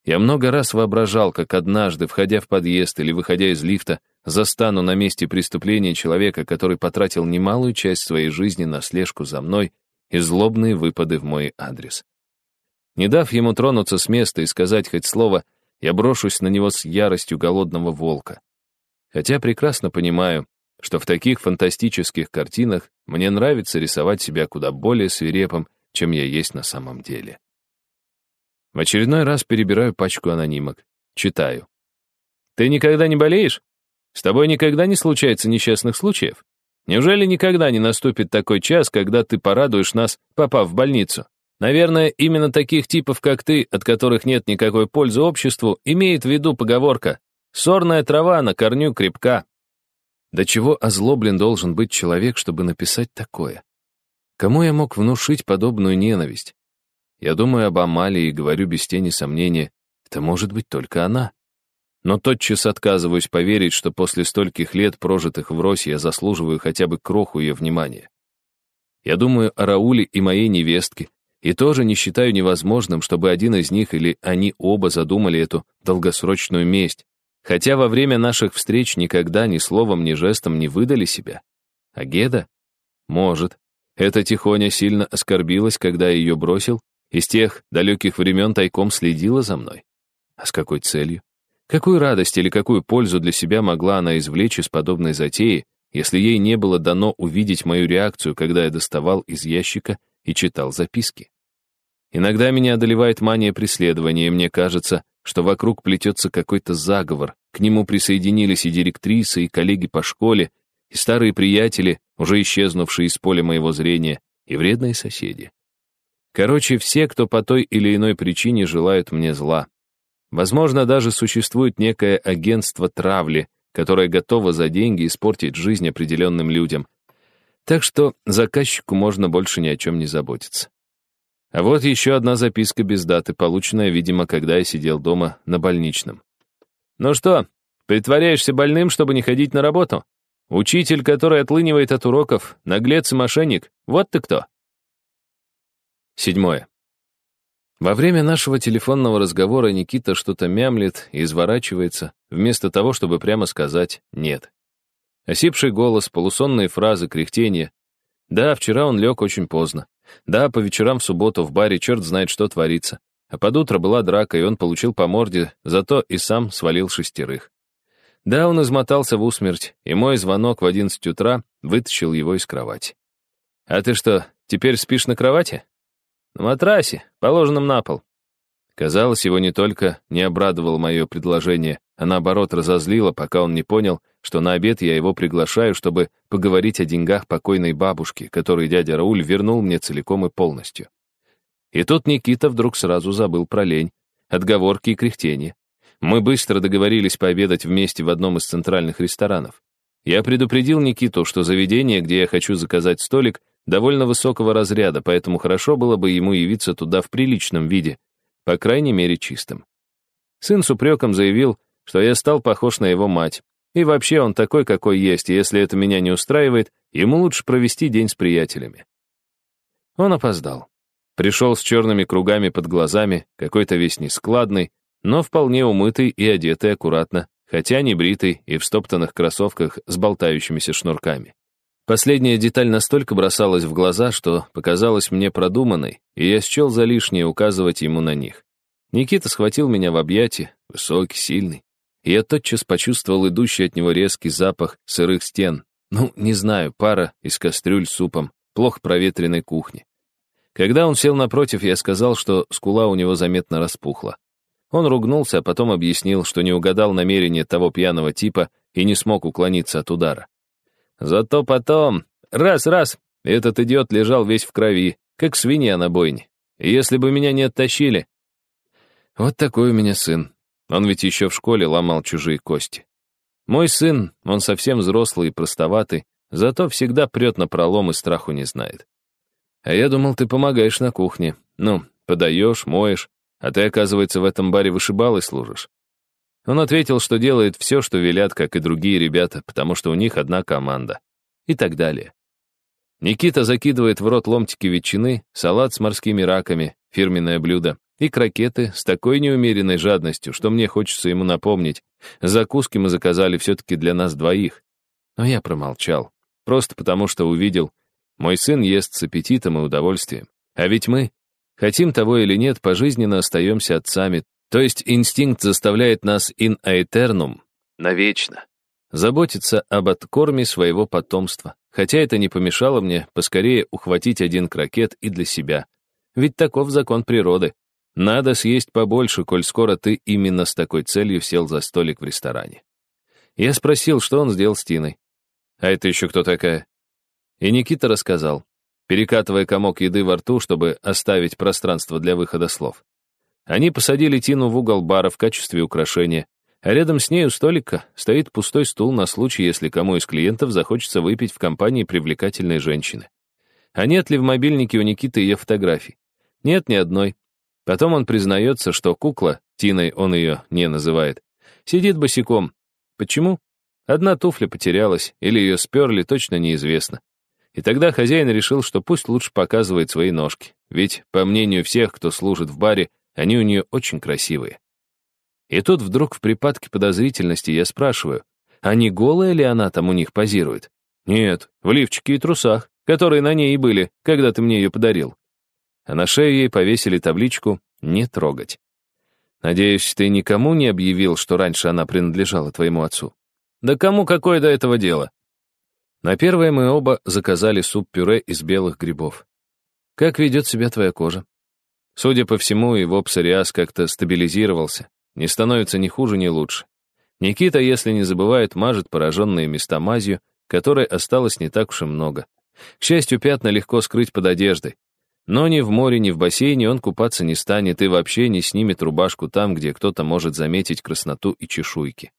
Я много раз воображал, как однажды, входя в подъезд или выходя из лифта, застану на месте преступления человека, который потратил немалую часть своей жизни на слежку за мной и злобные выпады в мой адрес. Не дав ему тронуться с места и сказать хоть слово, я брошусь на него с яростью голодного волка. Хотя прекрасно понимаю, что в таких фантастических картинах мне нравится рисовать себя куда более свирепым, чем я есть на самом деле. В очередной раз перебираю пачку анонимок. Читаю. «Ты никогда не болеешь? С тобой никогда не случается несчастных случаев? Неужели никогда не наступит такой час, когда ты порадуешь нас, попав в больницу?» Наверное, именно таких типов, как ты, от которых нет никакой пользы обществу, имеет в виду поговорка «сорная трава на корню крепка». До чего озлоблен должен быть человек, чтобы написать такое? Кому я мог внушить подобную ненависть? Я думаю об Амалии и говорю без тени сомнения, это может быть только она. но тотчас отказываюсь поверить, что после стольких лет, прожитых врозь, я заслуживаю хотя бы кроху ее внимания. Я думаю о Рауле и моей невестке, и тоже не считаю невозможным, чтобы один из них или они оба задумали эту долгосрочную месть, хотя во время наших встреч никогда ни словом, ни жестом не выдали себя. А Геда? Может. Эта Тихоня сильно оскорбилась, когда я ее бросил, и с тех далеких времен тайком следила за мной. А с какой целью? Какую радость или какую пользу для себя могла она извлечь из подобной затеи, если ей не было дано увидеть мою реакцию, когда я доставал из ящика и читал записки? Иногда меня одолевает мания преследования, и мне кажется, что вокруг плетется какой-то заговор. К нему присоединились и директрисы, и коллеги по школе, и старые приятели, уже исчезнувшие из поля моего зрения, и вредные соседи. Короче, все, кто по той или иной причине желают мне зла. Возможно, даже существует некое агентство травли, которое готово за деньги испортить жизнь определенным людям. Так что заказчику можно больше ни о чем не заботиться. А вот еще одна записка без даты, полученная, видимо, когда я сидел дома на больничном. «Ну что, притворяешься больным, чтобы не ходить на работу? Учитель, который отлынивает от уроков, наглец и мошенник, вот ты кто!» Седьмое. Во время нашего телефонного разговора Никита что-то мямлет и изворачивается, вместо того, чтобы прямо сказать «нет». Осипший голос, полусонные фразы, кряхтение. Да, вчера он лег очень поздно. Да, по вечерам в субботу в баре черт знает, что творится. А под утро была драка, и он получил по морде, зато и сам свалил шестерых. Да, он измотался в усмерть, и мой звонок в одиннадцать утра вытащил его из кровати. «А ты что, теперь спишь на кровати?» «На матрасе, положенном на пол». Казалось, его не только не обрадовало мое предложение, а наоборот разозлило, пока он не понял, что на обед я его приглашаю, чтобы поговорить о деньгах покойной бабушки, которые дядя Рауль вернул мне целиком и полностью. И тут Никита вдруг сразу забыл про лень, отговорки и кряхтение. Мы быстро договорились пообедать вместе в одном из центральных ресторанов. Я предупредил Никиту, что заведение, где я хочу заказать столик, довольно высокого разряда, поэтому хорошо было бы ему явиться туда в приличном виде, по крайней мере чистым. Сын с упреком заявил, что я стал похож на его мать. И вообще он такой, какой есть, и если это меня не устраивает, ему лучше провести день с приятелями. Он опоздал. Пришел с черными кругами под глазами, какой-то весь нескладный, но вполне умытый и одетый аккуратно, хотя не бритый и в стоптанных кроссовках с болтающимися шнурками. Последняя деталь настолько бросалась в глаза, что показалась мне продуманной, и я счел за лишнее указывать ему на них. Никита схватил меня в объятия, высокий, сильный, я тотчас почувствовал идущий от него резкий запах сырых стен. Ну, не знаю, пара из кастрюль с супом, плохо проветренной кухни. Когда он сел напротив, я сказал, что скула у него заметно распухла. Он ругнулся, а потом объяснил, что не угадал намерение того пьяного типа и не смог уклониться от удара. Зато потом, раз-раз, этот идиот лежал весь в крови, как свинья на бойне. Если бы меня не оттащили... Вот такой у меня сын. Он ведь еще в школе ломал чужие кости. Мой сын, он совсем взрослый и простоватый, зато всегда прет на пролом и страху не знает. А я думал, ты помогаешь на кухне. Ну, подаешь, моешь, а ты, оказывается, в этом баре вышибалой служишь. Он ответил, что делает все, что велят, как и другие ребята, потому что у них одна команда. И так далее. Никита закидывает в рот ломтики ветчины, салат с морскими раками, фирменное блюдо, и крокеты с такой неумеренной жадностью, что мне хочется ему напомнить. Закуски мы заказали все-таки для нас двоих. Но я промолчал, просто потому что увидел, мой сын ест с аппетитом и удовольствием. А ведь мы, хотим того или нет, пожизненно остаемся отцами, то есть инстинкт заставляет нас in aeternum, навечно, заботиться об откорме своего потомства, хотя это не помешало мне поскорее ухватить один крокет и для себя. Ведь таков закон природы. Надо съесть побольше, коль скоро ты именно с такой целью сел за столик в ресторане. Я спросил, что он сделал с Тиной. А это еще кто такая? И Никита рассказал, перекатывая комок еды во рту, чтобы оставить пространство для выхода слов. Они посадили Тину в угол бара в качестве украшения, а рядом с ней у столика стоит пустой стул на случай, если кому из клиентов захочется выпить в компании привлекательной женщины. А нет ли в мобильнике у Никиты ее фотографий? Нет ни одной. Потом он признается, что кукла, Тиной он ее не называет, Сидит босиком. Почему? Одна туфля потерялась, или ее сперли, точно неизвестно. И тогда хозяин решил, что пусть лучше показывает свои ножки, ведь, по мнению всех, кто служит в баре, они у нее очень красивые. И тут вдруг в припадке подозрительности я спрашиваю, а не голая ли она там у них позирует? Нет, в лифчике и трусах, которые на ней и были, когда ты мне ее подарил. А на шею ей повесили табличку «Не трогать». Надеюсь, ты никому не объявил, что раньше она принадлежала твоему отцу? Да кому какое до этого дело? На первое мы оба заказали суп-пюре из белых грибов. Как ведет себя твоя кожа? Судя по всему, его псориаз как-то стабилизировался, не становится ни хуже, ни лучше. Никита, если не забывает, мажет пораженные места мазью, которой осталось не так уж и много. К счастью, пятна легко скрыть под одеждой. Но ни в море, ни в бассейне он купаться не станет и вообще не снимет рубашку там, где кто-то может заметить красноту и чешуйки.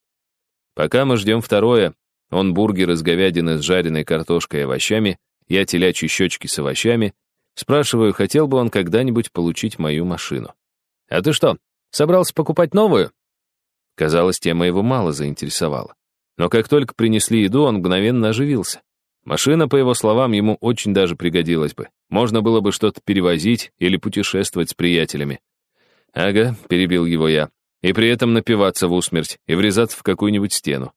Пока мы ждем второе, он бургер из говядины с жареной картошкой и овощами, я телячьи щечки с овощами, спрашиваю, хотел бы он когда-нибудь получить мою машину. «А ты что, собрался покупать новую?» Казалось, тема его мало заинтересовала. Но как только принесли еду, он мгновенно оживился. Машина, по его словам, ему очень даже пригодилась бы. Можно было бы что-то перевозить или путешествовать с приятелями. «Ага», — перебил его я, и при этом напиваться в усмерть и врезаться в какую-нибудь стену.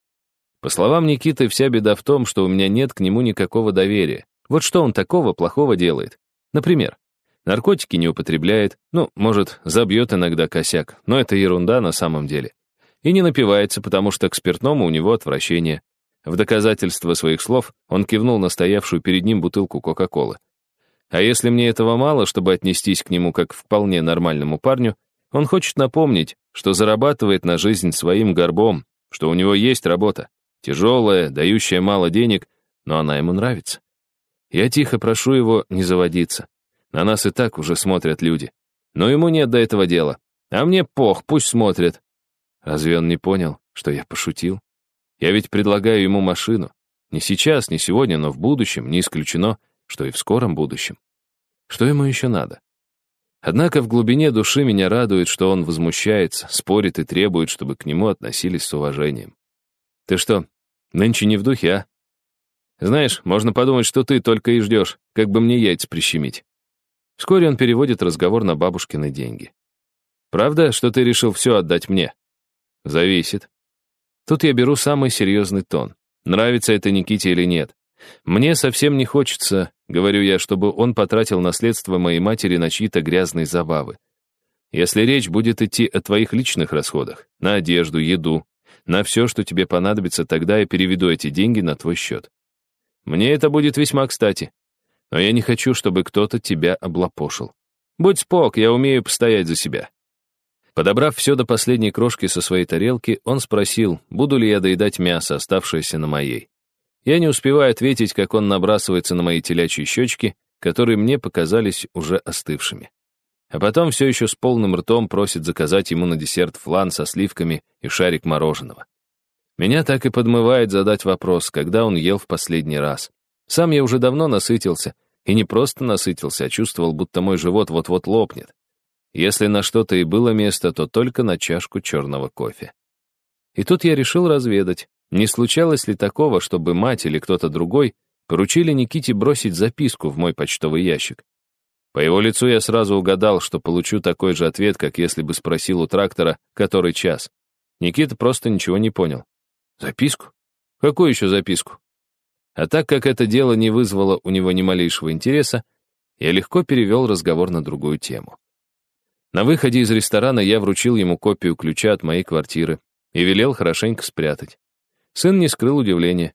По словам Никиты, вся беда в том, что у меня нет к нему никакого доверия. Вот что он такого плохого делает? Например, наркотики не употребляет, ну, может, забьет иногда косяк, но это ерунда на самом деле и не напивается, потому что к спиртному у него отвращение. В доказательство своих слов он кивнул на стоявшую перед ним бутылку Кока-Колы. А если мне этого мало, чтобы отнестись к нему как к вполне нормальному парню, он хочет напомнить, что зарабатывает на жизнь своим горбом, что у него есть работа, тяжелая, дающая мало денег, но она ему нравится. Я тихо прошу его не заводиться. На нас и так уже смотрят люди. Но ему нет до этого дела. А мне пох, пусть смотрят. Разве он не понял, что я пошутил? Я ведь предлагаю ему машину. Не сейчас, не сегодня, но в будущем, не исключено, что и в скором будущем. Что ему еще надо? Однако в глубине души меня радует, что он возмущается, спорит и требует, чтобы к нему относились с уважением. Ты что, нынче не в духе, а? Знаешь, можно подумать, что ты только и ждешь, как бы мне яйца прищемить. Вскоре он переводит разговор на бабушкины деньги. Правда, что ты решил все отдать мне? Зависит. Тут я беру самый серьезный тон. Нравится это Никите или нет. Мне совсем не хочется, говорю я, чтобы он потратил наследство моей матери на чьи-то грязные забавы. Если речь будет идти о твоих личных расходах, на одежду, еду, на все, что тебе понадобится, тогда я переведу эти деньги на твой счет. Мне это будет весьма кстати. Но я не хочу, чтобы кто-то тебя облапошил. Будь спок, я умею постоять за себя. Подобрав все до последней крошки со своей тарелки, он спросил, буду ли я доедать мясо, оставшееся на моей. Я не успеваю ответить, как он набрасывается на мои телячьи щечки, которые мне показались уже остывшими. А потом все еще с полным ртом просит заказать ему на десерт флан со сливками и шарик мороженого. Меня так и подмывает задать вопрос, когда он ел в последний раз. Сам я уже давно насытился, и не просто насытился, а чувствовал, будто мой живот вот-вот лопнет. Если на что-то и было место, то только на чашку черного кофе. И тут я решил разведать, не случалось ли такого, чтобы мать или кто-то другой поручили Никите бросить записку в мой почтовый ящик. По его лицу я сразу угадал, что получу такой же ответ, как если бы спросил у трактора, который час. Никита просто ничего не понял. Записку? Какую еще записку? А так как это дело не вызвало у него ни малейшего интереса, я легко перевел разговор на другую тему. На выходе из ресторана я вручил ему копию ключа от моей квартиры и велел хорошенько спрятать. Сын не скрыл удивления.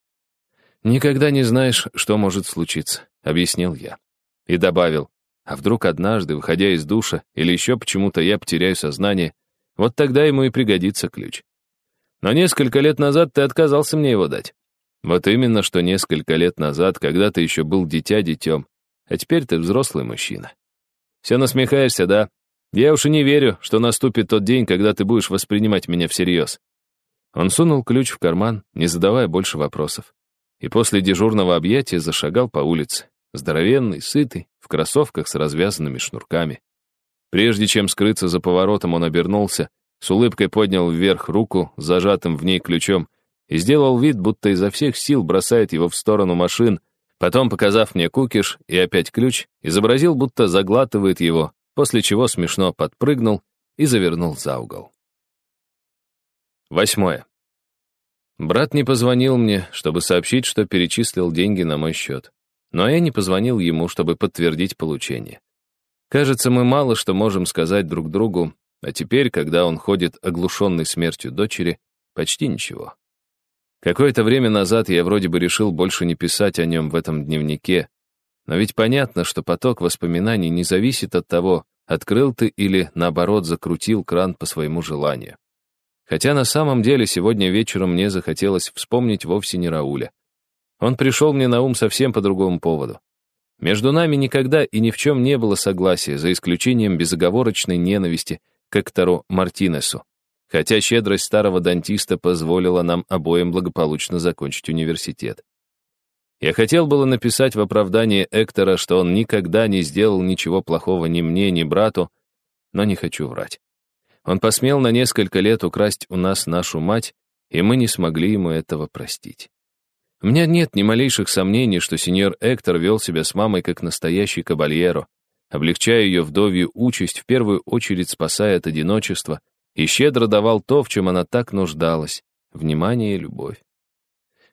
«Никогда не знаешь, что может случиться», — объяснил я. И добавил, а вдруг однажды, выходя из душа, или еще почему-то я потеряю сознание, вот тогда ему и пригодится ключ. Но несколько лет назад ты отказался мне его дать. Вот именно, что несколько лет назад, когда ты еще был дитя-детем, а теперь ты взрослый мужчина. Все насмехаешься, да? Я уж и не верю, что наступит тот день, когда ты будешь воспринимать меня всерьез. Он сунул ключ в карман, не задавая больше вопросов. И после дежурного объятия зашагал по улице, здоровенный, сытый, в кроссовках с развязанными шнурками. Прежде чем скрыться за поворотом, он обернулся, с улыбкой поднял вверх руку зажатым в ней ключом и сделал вид, будто изо всех сил бросает его в сторону машин, потом, показав мне кукиш и опять ключ, изобразил, будто заглатывает его, после чего смешно подпрыгнул и завернул за угол. Восьмое. Брат не позвонил мне, чтобы сообщить, что перечислил деньги на мой счет. Но я не позвонил ему, чтобы подтвердить получение. Кажется, мы мало что можем сказать друг другу, а теперь, когда он ходит оглушенный смертью дочери, почти ничего. Какое-то время назад я вроде бы решил больше не писать о нем в этом дневнике, но ведь понятно, что поток воспоминаний не зависит от того, открыл ты или, наоборот, закрутил кран по своему желанию. Хотя на самом деле сегодня вечером мне захотелось вспомнить вовсе не Рауля. Он пришел мне на ум совсем по другому поводу. Между нами никогда и ни в чем не было согласия, за исключением безоговорочной ненависти к Эктору Мартинесу, хотя щедрость старого дантиста позволила нам обоим благополучно закончить университет. Я хотел было написать в оправдании Эктора, что он никогда не сделал ничего плохого ни мне, ни брату, но не хочу врать. Он посмел на несколько лет украсть у нас нашу мать, и мы не смогли ему этого простить. У меня нет ни малейших сомнений, что сеньор Эктор вел себя с мамой как настоящий кабальеро, облегчая ее вдовью участь, в первую очередь спасая от одиночества, и щедро давал то, в чем она так нуждалась — внимание и любовь.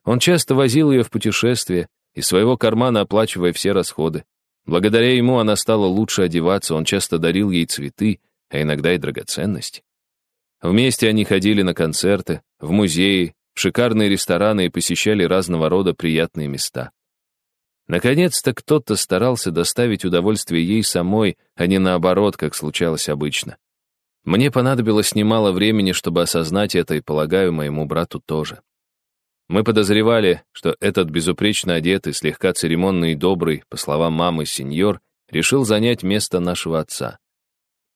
Он часто возил ее в путешествия, из своего кармана оплачивая все расходы. Благодаря ему она стала лучше одеваться, он часто дарил ей цветы, а иногда и драгоценности. Вместе они ходили на концерты, в музеи, в шикарные рестораны и посещали разного рода приятные места. Наконец-то кто-то старался доставить удовольствие ей самой, а не наоборот, как случалось обычно. Мне понадобилось немало времени, чтобы осознать это, и, полагаю, моему брату тоже. Мы подозревали, что этот безупречно одетый, слегка церемонный и добрый, по словам мамы, сеньор, решил занять место нашего отца.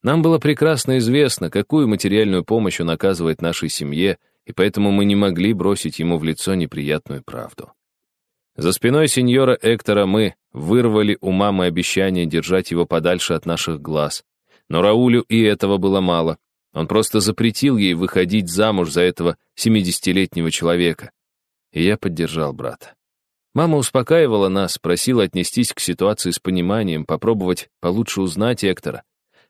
Нам было прекрасно известно, какую материальную помощь он оказывает нашей семье, и поэтому мы не могли бросить ему в лицо неприятную правду. За спиной сеньора Эктора мы вырвали у мамы обещание держать его подальше от наших глаз. Но Раулю и этого было мало. Он просто запретил ей выходить замуж за этого 70-летнего человека. И я поддержал брата. Мама успокаивала нас, просила отнестись к ситуации с пониманием, попробовать получше узнать Эктора.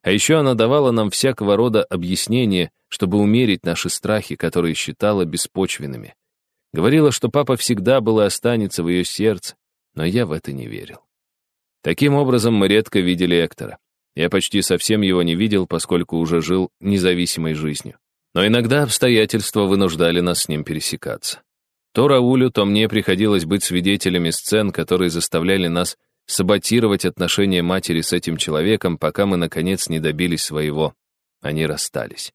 А еще она давала нам всякого рода объяснения, чтобы умерить наши страхи, которые считала беспочвенными. Говорила, что папа всегда был и останется в ее сердце, но я в это не верил. Таким образом, мы редко видели Эктора. Я почти совсем его не видел, поскольку уже жил независимой жизнью. Но иногда обстоятельства вынуждали нас с ним пересекаться. То Раулю, то мне приходилось быть свидетелями сцен, которые заставляли нас саботировать отношения матери с этим человеком, пока мы, наконец, не добились своего. Они расстались.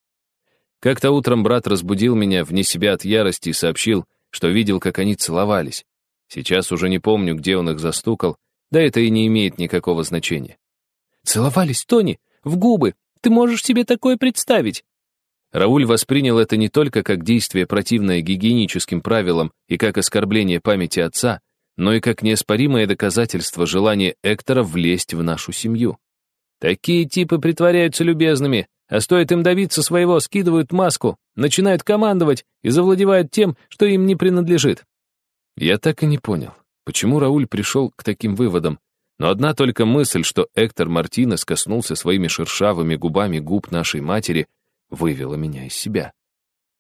Как-то утром брат разбудил меня вне себя от ярости и сообщил, что видел, как они целовались. Сейчас уже не помню, где он их застукал, да это и не имеет никакого значения. «Целовались, Тони, в губы! Ты можешь себе такое представить?» Рауль воспринял это не только как действие, противное гигиеническим правилам и как оскорбление памяти отца, но и как неоспоримое доказательство желания Эктора влезть в нашу семью. Такие типы притворяются любезными, а стоит им добиться своего, скидывают маску, начинают командовать и завладевают тем, что им не принадлежит. Я так и не понял, почему Рауль пришел к таким выводам, но одна только мысль, что Эктор Мартинес коснулся своими шершавыми губами губ нашей матери, вывела меня из себя.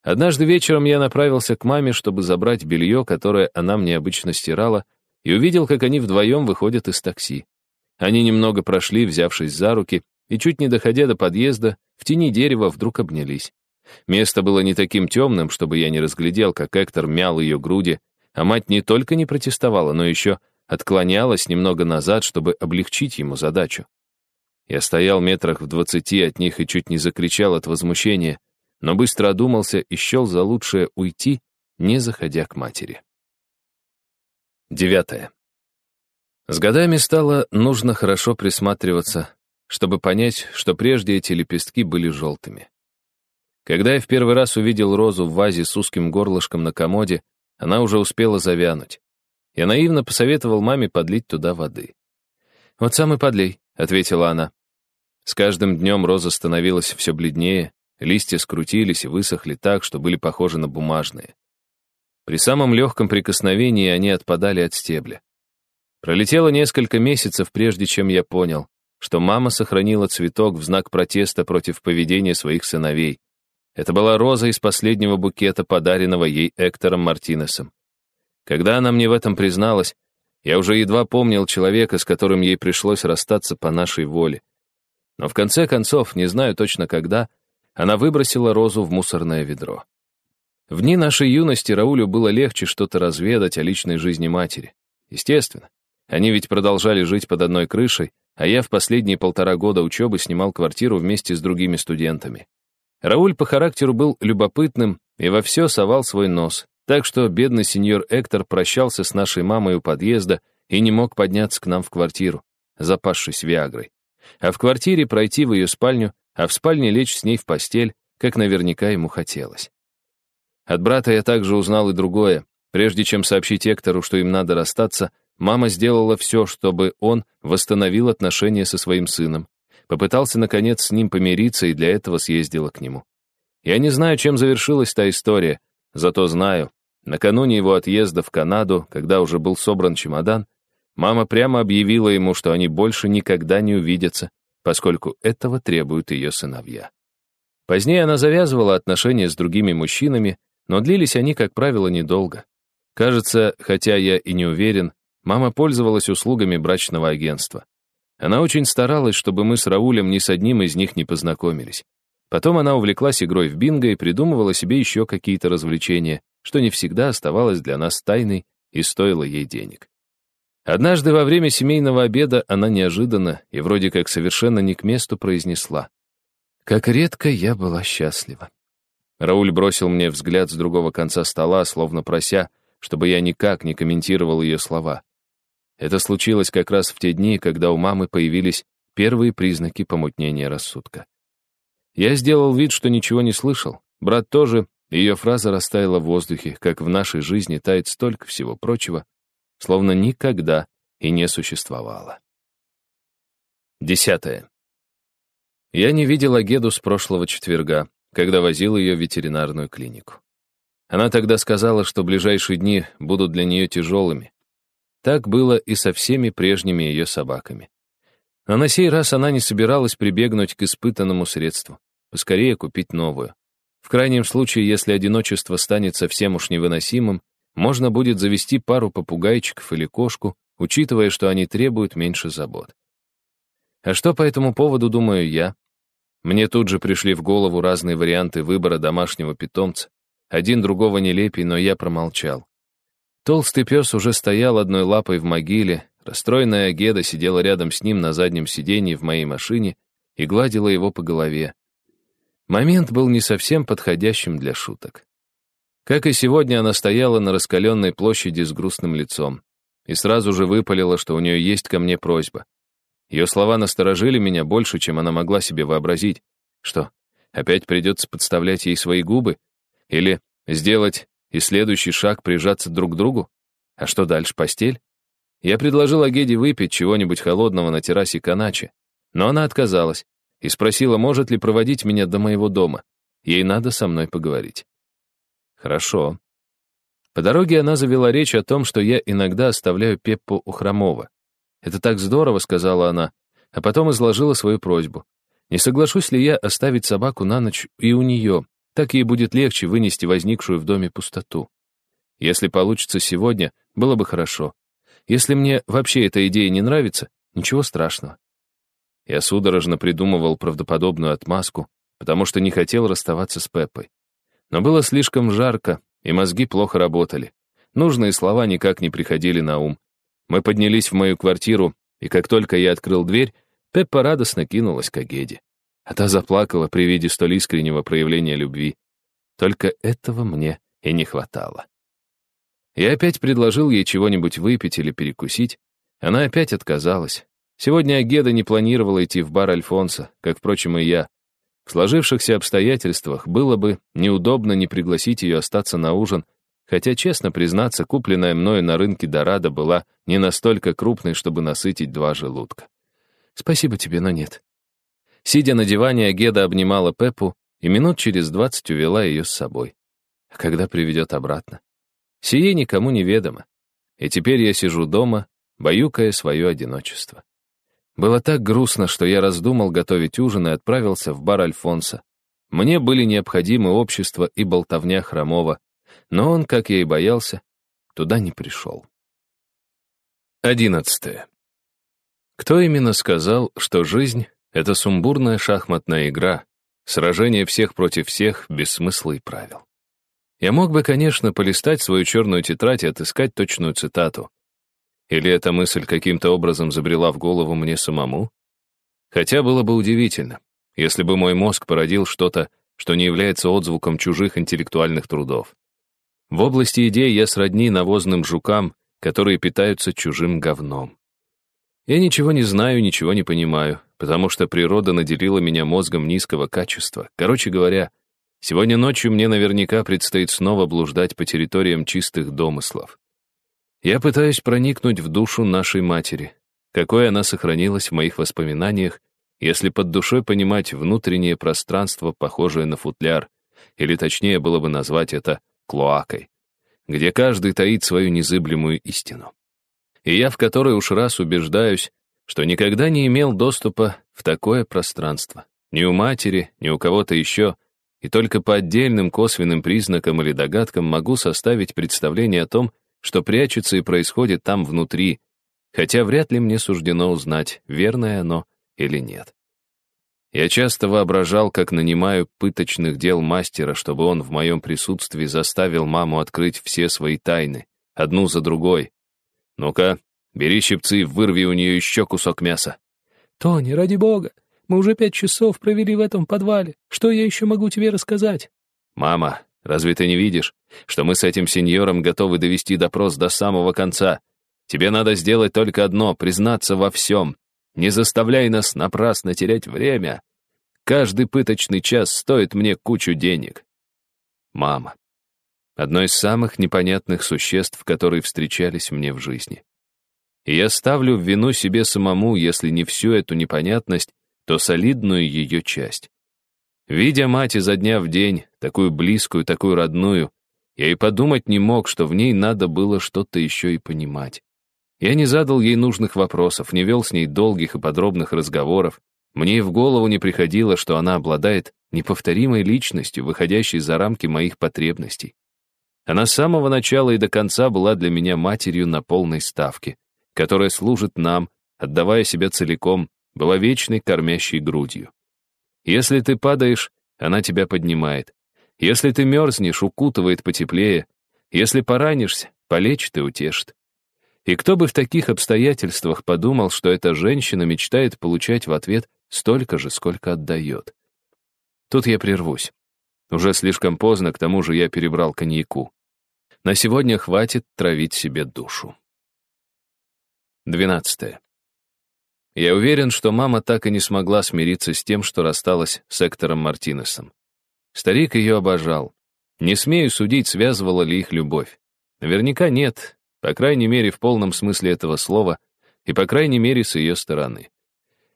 Однажды вечером я направился к маме, чтобы забрать белье, которое она мне обычно стирала, и увидел, как они вдвоем выходят из такси. Они немного прошли, взявшись за руки, и чуть не доходя до подъезда, в тени дерева вдруг обнялись. Место было не таким темным, чтобы я не разглядел, как Эктор мял ее груди, а мать не только не протестовала, но еще отклонялась немного назад, чтобы облегчить ему задачу. Я стоял метрах в двадцати от них и чуть не закричал от возмущения — но быстро одумался и счел за лучшее уйти, не заходя к матери. Девятое. С годами стало нужно хорошо присматриваться, чтобы понять, что прежде эти лепестки были желтыми. Когда я в первый раз увидел розу в вазе с узким горлышком на комоде, она уже успела завянуть. Я наивно посоветовал маме подлить туда воды. «Вот сам и подлей», — ответила она. С каждым днем роза становилась все бледнее, листья скрутились и высохли так, что были похожи на бумажные. При самом легком прикосновении они отпадали от стебля. Пролетело несколько месяцев, прежде чем я понял, что мама сохранила цветок в знак протеста против поведения своих сыновей. Это была роза из последнего букета, подаренного ей Эктором Мартинесом. Когда она мне в этом призналась, я уже едва помнил человека, с которым ей пришлось расстаться по нашей воле. Но в конце концов, не знаю точно когда, она выбросила розу в мусорное ведро. В дни нашей юности Раулю было легче что-то разведать о личной жизни матери. Естественно. Они ведь продолжали жить под одной крышей, а я в последние полтора года учебы снимал квартиру вместе с другими студентами. Рауль по характеру был любопытным и во все совал свой нос, так что бедный сеньор Эктор прощался с нашей мамой у подъезда и не мог подняться к нам в квартиру, запасшись Виагрой. А в квартире пройти в ее спальню, а в спальне лечь с ней в постель, как наверняка ему хотелось. От брата я также узнал и другое. Прежде чем сообщить Эктору, что им надо расстаться, мама сделала все, чтобы он восстановил отношения со своим сыном. Попытался, наконец, с ним помириться и для этого съездила к нему. Я не знаю, чем завершилась та история, зато знаю, накануне его отъезда в Канаду, когда уже был собран чемодан, мама прямо объявила ему, что они больше никогда не увидятся, поскольку этого требуют ее сыновья. Позднее она завязывала отношения с другими мужчинами, но длились они, как правило, недолго. Кажется, хотя я и не уверен, мама пользовалась услугами брачного агентства. Она очень старалась, чтобы мы с Раулем ни с одним из них не познакомились. Потом она увлеклась игрой в бинго и придумывала себе еще какие-то развлечения, что не всегда оставалось для нас тайной и стоило ей денег. Однажды во время семейного обеда она неожиданно и вроде как совершенно не к месту произнесла. «Как редко я была счастлива». Рауль бросил мне взгляд с другого конца стола, словно прося, чтобы я никак не комментировал ее слова. Это случилось как раз в те дни, когда у мамы появились первые признаки помутнения рассудка. Я сделал вид, что ничего не слышал. Брат тоже, ее фраза растаяла в воздухе, как в нашей жизни тает столько всего прочего, словно никогда и не существовало. Десятое. Я не видел Агеду с прошлого четверга, когда возил ее в ветеринарную клинику. Она тогда сказала, что ближайшие дни будут для нее тяжелыми. Так было и со всеми прежними ее собаками. Но на сей раз она не собиралась прибегнуть к испытанному средству, поскорее купить новую. В крайнем случае, если одиночество станет совсем уж невыносимым, можно будет завести пару попугайчиков или кошку, учитывая, что они требуют меньше забот. А что по этому поводу думаю я? Мне тут же пришли в голову разные варианты выбора домашнего питомца. Один другого нелепей, но я промолчал. Толстый пес уже стоял одной лапой в могиле, расстроенная Агеда сидела рядом с ним на заднем сиденье в моей машине и гладила его по голове. Момент был не совсем подходящим для шуток. Как и сегодня, она стояла на раскаленной площади с грустным лицом и сразу же выпалила, что у нее есть ко мне просьба. Ее слова насторожили меня больше, чем она могла себе вообразить. Что, опять придется подставлять ей свои губы? Или сделать и следующий шаг прижаться друг к другу? А что дальше, постель? Я предложил Агеде выпить чего-нибудь холодного на террасе Каначи, но она отказалась и спросила, может ли проводить меня до моего дома. Ей надо со мной поговорить. Хорошо. По дороге она завела речь о том, что я иногда оставляю Пеппу у Хромова. «Это так здорово», — сказала она, а потом изложила свою просьбу. «Не соглашусь ли я оставить собаку на ночь и у нее? Так ей будет легче вынести возникшую в доме пустоту. Если получится сегодня, было бы хорошо. Если мне вообще эта идея не нравится, ничего страшного». Я судорожно придумывал правдоподобную отмазку, потому что не хотел расставаться с Пеппой. Но было слишком жарко, и мозги плохо работали. Нужные слова никак не приходили на ум. Мы поднялись в мою квартиру, и как только я открыл дверь, Пеппа радостно кинулась к Агеде. А та заплакала при виде столь искреннего проявления любви. Только этого мне и не хватало. Я опять предложил ей чего-нибудь выпить или перекусить. Она опять отказалась. Сегодня Агеда не планировала идти в бар Альфонса, как, впрочем, и я. В сложившихся обстоятельствах было бы неудобно не пригласить ее остаться на ужин Хотя, честно признаться, купленная мною на рынке Дорадо была не настолько крупной, чтобы насытить два желудка. «Спасибо тебе, но нет». Сидя на диване, Агеда обнимала Пеппу и минут через двадцать увела ее с собой. А когда приведет обратно? Сие никому не ведомо. И теперь я сижу дома, баюкая свое одиночество. Было так грустно, что я раздумал готовить ужин и отправился в бар Альфонса. Мне были необходимы общество и болтовня Хромова, но он, как я и боялся, туда не пришел. Одиннадцатое. Кто именно сказал, что жизнь — это сумбурная шахматная игра, сражение всех против всех, без смысла и правил? Я мог бы, конечно, полистать свою черную тетрадь и отыскать точную цитату. Или эта мысль каким-то образом забрела в голову мне самому? Хотя было бы удивительно, если бы мой мозг породил что-то, что не является отзвуком чужих интеллектуальных трудов. В области идей я сродни навозным жукам, которые питаются чужим говном. Я ничего не знаю, ничего не понимаю, потому что природа наделила меня мозгом низкого качества. Короче говоря, сегодня ночью мне наверняка предстоит снова блуждать по территориям чистых домыслов. Я пытаюсь проникнуть в душу нашей матери, какой она сохранилась в моих воспоминаниях, если под душой понимать внутреннее пространство, похожее на футляр, или точнее было бы назвать это клоакой где каждый таит свою незыблемую истину. И я в которой уж раз убеждаюсь, что никогда не имел доступа в такое пространство. Ни у матери, ни у кого-то еще, и только по отдельным косвенным признакам или догадкам могу составить представление о том, что прячется и происходит там внутри, хотя вряд ли мне суждено узнать, верное оно или нет. Я часто воображал, как нанимаю пыточных дел мастера, чтобы он в моем присутствии заставил маму открыть все свои тайны, одну за другой. Ну-ка, бери щипцы и вырви у нее еще кусок мяса. Тони, ради бога, мы уже пять часов провели в этом подвале. Что я еще могу тебе рассказать? Мама, разве ты не видишь, что мы с этим сеньором готовы довести допрос до самого конца? Тебе надо сделать только одно — признаться во всем. Не заставляй нас напрасно терять время. Каждый пыточный час стоит мне кучу денег. Мама. Одно из самых непонятных существ, которые встречались мне в жизни. И я ставлю в вину себе самому, если не всю эту непонятность, то солидную ее часть. Видя мать изо дня в день, такую близкую, такую родную, я и подумать не мог, что в ней надо было что-то еще и понимать. Я не задал ей нужных вопросов, не вел с ней долгих и подробных разговоров. Мне и в голову не приходило, что она обладает неповторимой личностью, выходящей за рамки моих потребностей. Она с самого начала и до конца была для меня матерью на полной ставке, которая служит нам, отдавая себя целиком, была вечной кормящей грудью. Если ты падаешь, она тебя поднимает. Если ты мерзнешь, укутывает потеплее. Если поранишься, полечит и утешит. И кто бы в таких обстоятельствах подумал, что эта женщина мечтает получать в ответ столько же, сколько отдает. Тут я прервусь. Уже слишком поздно, к тому же я перебрал коньяку. На сегодня хватит травить себе душу. Двенадцатое. Я уверен, что мама так и не смогла смириться с тем, что рассталась с Эктором Мартинесом. Старик ее обожал. Не смею судить, связывала ли их любовь. Наверняка нет, по крайней мере, в полном смысле этого слова, и по крайней мере, с ее стороны.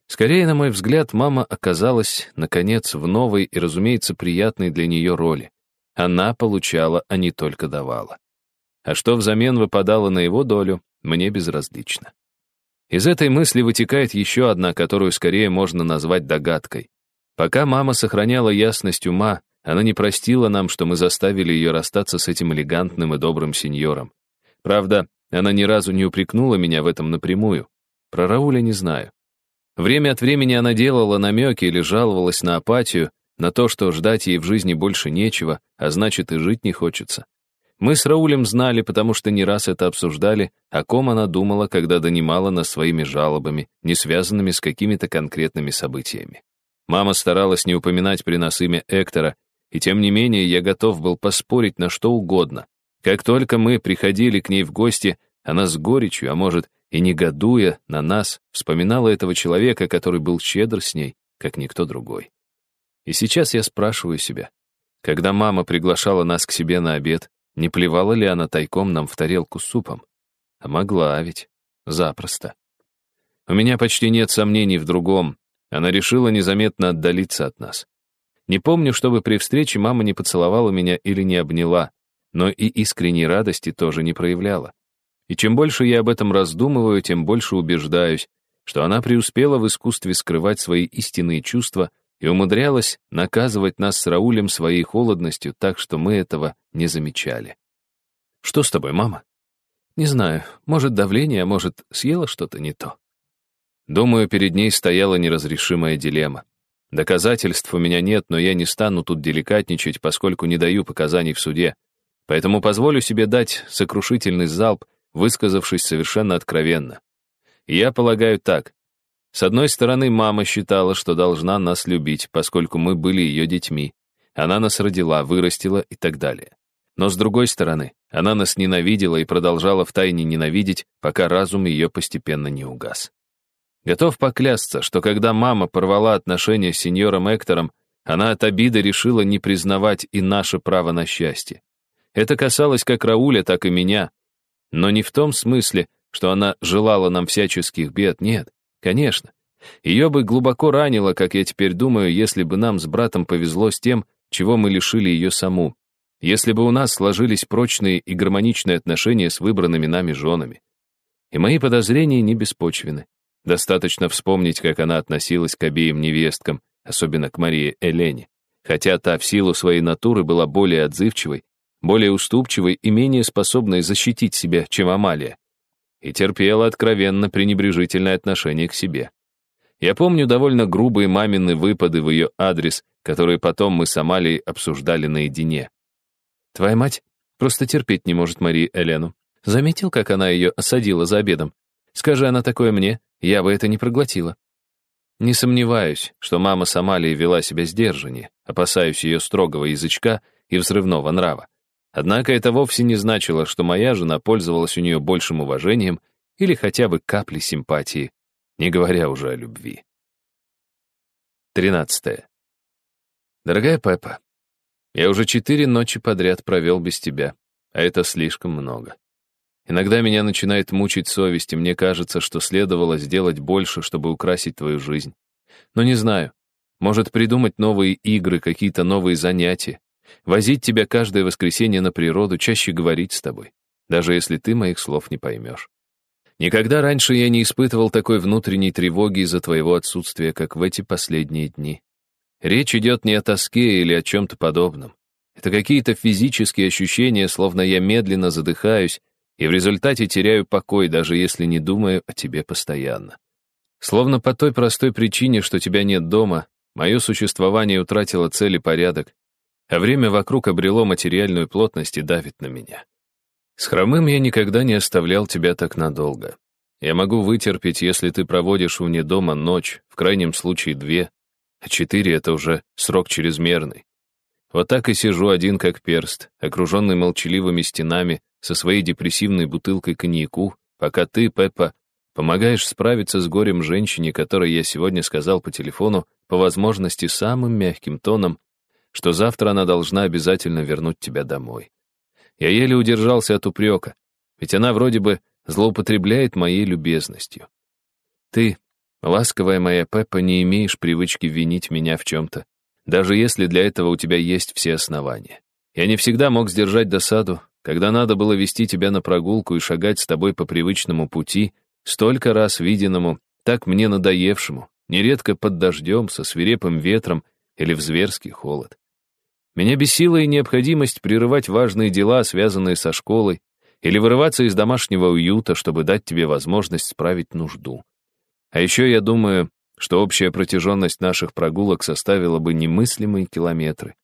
Скорее, на мой взгляд, мама оказалась, наконец, в новой и, разумеется, приятной для нее роли. Она получала, а не только давала. А что взамен выпадало на его долю, мне безразлично. Из этой мысли вытекает еще одна, которую скорее можно назвать догадкой. Пока мама сохраняла ясность ума, она не простила нам, что мы заставили ее расстаться с этим элегантным и добрым сеньором. Правда, она ни разу не упрекнула меня в этом напрямую. Про Рауля не знаю. Время от времени она делала намеки или жаловалась на апатию, на то, что ждать ей в жизни больше нечего, а значит и жить не хочется. Мы с Раулем знали, потому что не раз это обсуждали, о ком она думала, когда донимала нас своими жалобами, не связанными с какими-то конкретными событиями. Мама старалась не упоминать при нас имя Эктора, и тем не менее я готов был поспорить на что угодно, как только мы приходили к ней в гости, она с горечью, а может и негодуя на нас, вспоминала этого человека, который был щедр с ней, как никто другой. И сейчас я спрашиваю себя, когда мама приглашала нас к себе на обед, не плевала ли она тайком нам в тарелку супом? А могла ведь. Запросто. У меня почти нет сомнений в другом. Она решила незаметно отдалиться от нас. Не помню, чтобы при встрече мама не поцеловала меня или не обняла, но и искренней радости тоже не проявляла. И чем больше я об этом раздумываю, тем больше убеждаюсь, что она преуспела в искусстве скрывать свои истинные чувства и умудрялась наказывать нас с Раулем своей холодностью так, что мы этого не замечали. «Что с тобой, мама?» «Не знаю. Может, давление, а может, съела что-то не то». Думаю, перед ней стояла неразрешимая дилемма. Доказательств у меня нет, но я не стану тут деликатничать, поскольку не даю показаний в суде. Поэтому позволю себе дать сокрушительный залп, высказавшись совершенно откровенно. Я полагаю так. С одной стороны, мама считала, что должна нас любить, поскольку мы были ее детьми. Она нас родила, вырастила и так далее. Но с другой стороны, она нас ненавидела и продолжала втайне ненавидеть, пока разум ее постепенно не угас. Готов поклясться, что когда мама порвала отношения с сеньором Эктором, она от обиды решила не признавать и наше право на счастье. Это касалось как Рауля, так и меня. Но не в том смысле, что она желала нам всяческих бед, нет, конечно. Ее бы глубоко ранило, как я теперь думаю, если бы нам с братом повезло с тем, чего мы лишили ее саму. Если бы у нас сложились прочные и гармоничные отношения с выбранными нами женами. И мои подозрения не беспочвены. Достаточно вспомнить, как она относилась к обеим невесткам, особенно к Марии Элене. Хотя та в силу своей натуры была более отзывчивой, более уступчивой и менее способной защитить себя, чем Амалия. И терпела откровенно пренебрежительное отношение к себе. Я помню довольно грубые мамины выпады в ее адрес, которые потом мы с Амалией обсуждали наедине. Твоя мать просто терпеть не может Марии Элену. Заметил, как она ее осадила за обедом? Скажи она такое мне, я бы это не проглотила. Не сомневаюсь, что мама с Амалией вела себя сдержаннее, опасаясь ее строгого язычка и взрывного нрава. Однако это вовсе не значило, что моя жена пользовалась у нее большим уважением или хотя бы каплей симпатии, не говоря уже о любви. 13. Дорогая Пеппа, я уже четыре ночи подряд провел без тебя, а это слишком много. Иногда меня начинает мучить совесть, и мне кажется, что следовало сделать больше, чтобы украсить твою жизнь. Но не знаю. Может, придумать новые игры, какие-то новые занятия. Возить тебя каждое воскресенье на природу, чаще говорить с тобой. Даже если ты моих слов не поймешь. Никогда раньше я не испытывал такой внутренней тревоги из-за твоего отсутствия, как в эти последние дни. Речь идет не о тоске или о чем-то подобном. Это какие-то физические ощущения, словно я медленно задыхаюсь, и в результате теряю покой, даже если не думаю о тебе постоянно. Словно по той простой причине, что тебя нет дома, мое существование утратило цель и порядок, а время вокруг обрело материальную плотность и давит на меня. С хромым я никогда не оставлял тебя так надолго. Я могу вытерпеть, если ты проводишь вне дома ночь, в крайнем случае две, а четыре — это уже срок чрезмерный. Вот так и сижу один как перст, окруженный молчаливыми стенами, со своей депрессивной бутылкой коньяку, пока ты, Пеппа, помогаешь справиться с горем женщине, которой я сегодня сказал по телефону, по возможности самым мягким тоном, что завтра она должна обязательно вернуть тебя домой. Я еле удержался от упрека, ведь она вроде бы злоупотребляет моей любезностью. Ты, ласковая моя Пеппа, не имеешь привычки винить меня в чем-то, даже если для этого у тебя есть все основания. Я не всегда мог сдержать досаду, когда надо было вести тебя на прогулку и шагать с тобой по привычному пути, столько раз виденному, так мне надоевшему, нередко под дождем, со свирепым ветром или в зверский холод. Меня бесила и необходимость прерывать важные дела, связанные со школой, или вырываться из домашнего уюта, чтобы дать тебе возможность справить нужду. А еще я думаю, что общая протяженность наших прогулок составила бы немыслимые километры.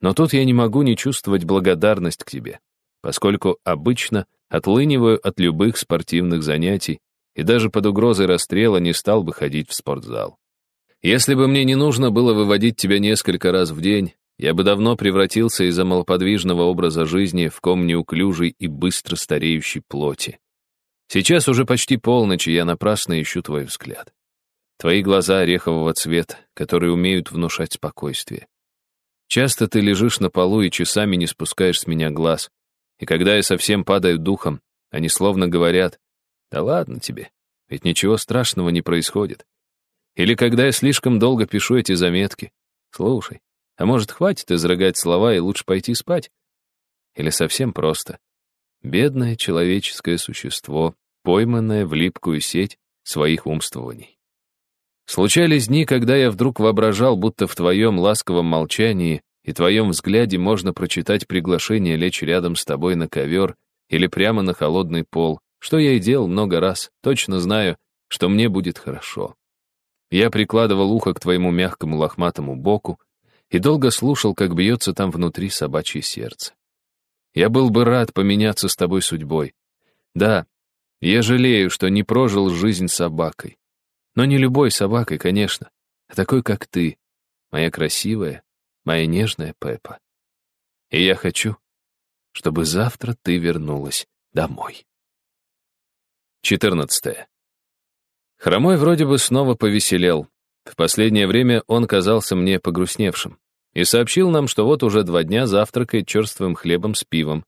Но тут я не могу не чувствовать благодарность к тебе поскольку обычно отлыниваю от любых спортивных занятий и даже под угрозой расстрела не стал бы ходить в спортзал. Если бы мне не нужно было выводить тебя несколько раз в день, я бы давно превратился из-за малоподвижного образа жизни в ком неуклюжей и быстро стареющей плоти. Сейчас уже почти полночь, и я напрасно ищу твой взгляд. Твои глаза орехового цвета, которые умеют внушать спокойствие. Часто ты лежишь на полу и часами не спускаешь с меня глаз, и когда я совсем падаю духом, они словно говорят, «Да ладно тебе, ведь ничего страшного не происходит». Или когда я слишком долго пишу эти заметки, «Слушай, А может, хватит изрыгать слова и лучше пойти спать? Или совсем просто. Бедное человеческое существо, пойманное в липкую сеть своих умствований. Случались дни, когда я вдруг воображал, будто в твоем ласковом молчании и твоем взгляде можно прочитать приглашение лечь рядом с тобой на ковер или прямо на холодный пол, что я и делал много раз, точно знаю, что мне будет хорошо. Я прикладывал ухо к твоему мягкому лохматому боку и долго слушал, как бьется там внутри собачье сердце. Я был бы рад поменяться с тобой судьбой. Да, я жалею, что не прожил жизнь собакой. Но не любой собакой, конечно, а такой, как ты, моя красивая, моя нежная Пеппа. И я хочу, чтобы завтра ты вернулась домой. 14. Хромой вроде бы снова повеселел. В последнее время он казался мне погрустневшим. И сообщил нам, что вот уже два дня завтракает черствым хлебом с пивом.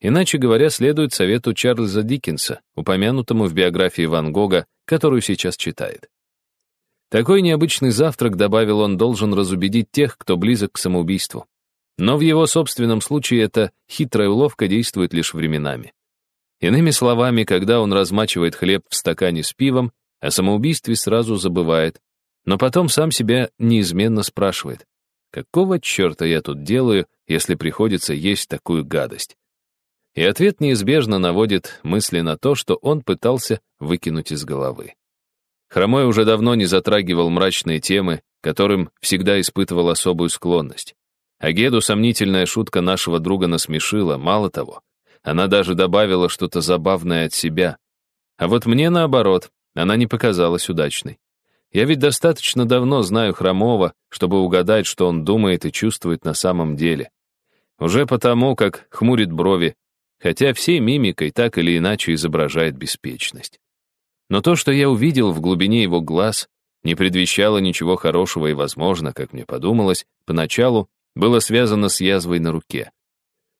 Иначе говоря, следует совету Чарльза Диккенса, упомянутому в биографии Ван Гога, которую сейчас читает. Такой необычный завтрак, добавил он, должен разубедить тех, кто близок к самоубийству. Но в его собственном случае эта хитрая уловка действует лишь временами. Иными словами, когда он размачивает хлеб в стакане с пивом, о самоубийстве сразу забывает, но потом сам себя неизменно спрашивает, какого черта я тут делаю, если приходится есть такую гадость? И ответ неизбежно наводит мысли на то, что он пытался выкинуть из головы. Хромой уже давно не затрагивал мрачные темы, которым всегда испытывал особую склонность. А Геду сомнительная шутка нашего друга насмешила, мало того, она даже добавила что-то забавное от себя. А вот мне наоборот, она не показалась удачной. Я ведь достаточно давно знаю Хромова, чтобы угадать, что он думает и чувствует на самом деле. Уже потому, как хмурит брови, хотя всей мимикой так или иначе изображает беспечность. Но то, что я увидел в глубине его глаз, не предвещало ничего хорошего и, возможно, как мне подумалось, поначалу было связано с язвой на руке.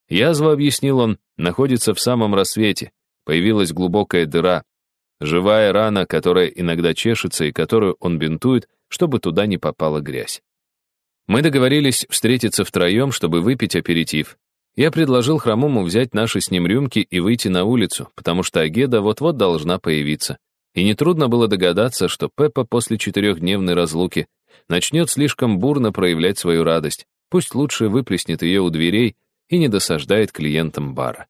Язва, объяснил он, находится в самом рассвете, появилась глубокая дыра, живая рана, которая иногда чешется и которую он бинтует, чтобы туда не попала грязь. Мы договорились встретиться втроем, чтобы выпить аперитив. Я предложил Хромому взять наши с ним рюмки и выйти на улицу, потому что Агеда вот-вот должна появиться. И нетрудно было догадаться, что Пеппа после четырехдневной разлуки начнет слишком бурно проявлять свою радость, пусть лучше выплеснет ее у дверей и не досаждает клиентам бара.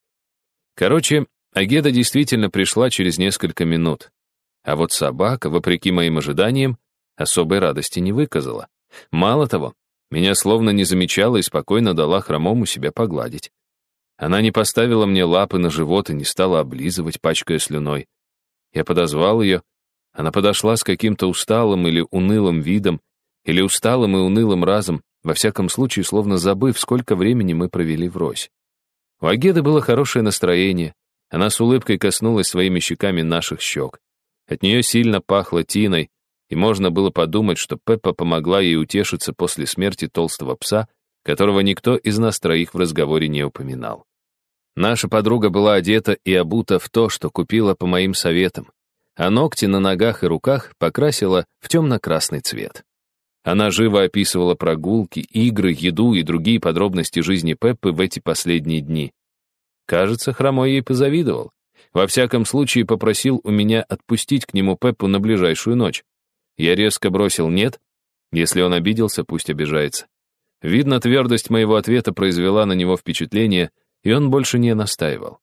Короче, Агеда действительно пришла через несколько минут. А вот собака, вопреки моим ожиданиям, особой радости не выказала. Мало того, меня словно не замечала и спокойно дала хромому себя погладить. Она не поставила мне лапы на живот и не стала облизывать, пачкая слюной. Я подозвал ее. Она подошла с каким-то усталым или унылым видом, или усталым и унылым разом, во всяком случае, словно забыв, сколько времени мы провели врозь. У Агеды было хорошее настроение. Она с улыбкой коснулась своими щеками наших щек. От нее сильно пахло тиной, и можно было подумать, что Пеппа помогла ей утешиться после смерти толстого пса, которого никто из нас троих в разговоре не упоминал. Наша подруга была одета и обута в то, что купила по моим советам, а ногти на ногах и руках покрасила в темно-красный цвет. Она живо описывала прогулки, игры, еду и другие подробности жизни Пеппы в эти последние дни. Кажется, Хромой ей позавидовал. Во всяком случае, попросил у меня отпустить к нему Пеппу на ближайшую ночь. Я резко бросил «нет». Если он обиделся, пусть обижается. Видно, твердость моего ответа произвела на него впечатление, и он больше не настаивал.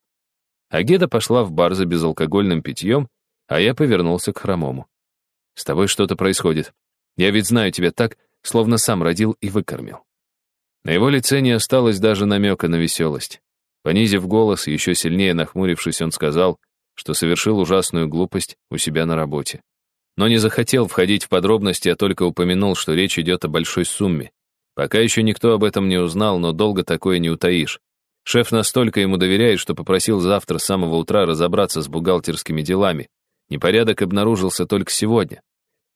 Агеда пошла в бар за безалкогольным питьем, а я повернулся к Хромому. «С тобой что-то происходит. Я ведь знаю тебя так, словно сам родил и выкормил». На его лице не осталось даже намека на веселость. Понизив голос, еще сильнее нахмурившись, он сказал, что совершил ужасную глупость у себя на работе. Но не захотел входить в подробности, а только упомянул, что речь идет о большой сумме. Пока еще никто об этом не узнал, но долго такое не утаишь. Шеф настолько ему доверяет, что попросил завтра с самого утра разобраться с бухгалтерскими делами. Непорядок обнаружился только сегодня.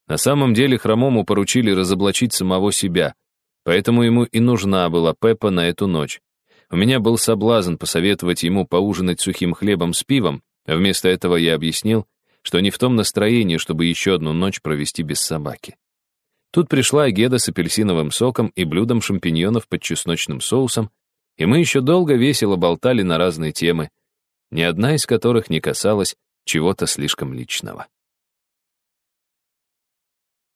На самом деле Хромому поручили разоблачить самого себя, поэтому ему и нужна была Пеппа на эту ночь. У меня был соблазн посоветовать ему поужинать сухим хлебом с пивом, а вместо этого я объяснил, что не в том настроении, чтобы еще одну ночь провести без собаки. Тут пришла Агеда с апельсиновым соком и блюдом шампиньонов под чесночным соусом, и мы еще долго весело болтали на разные темы, ни одна из которых не касалась чего-то слишком личного.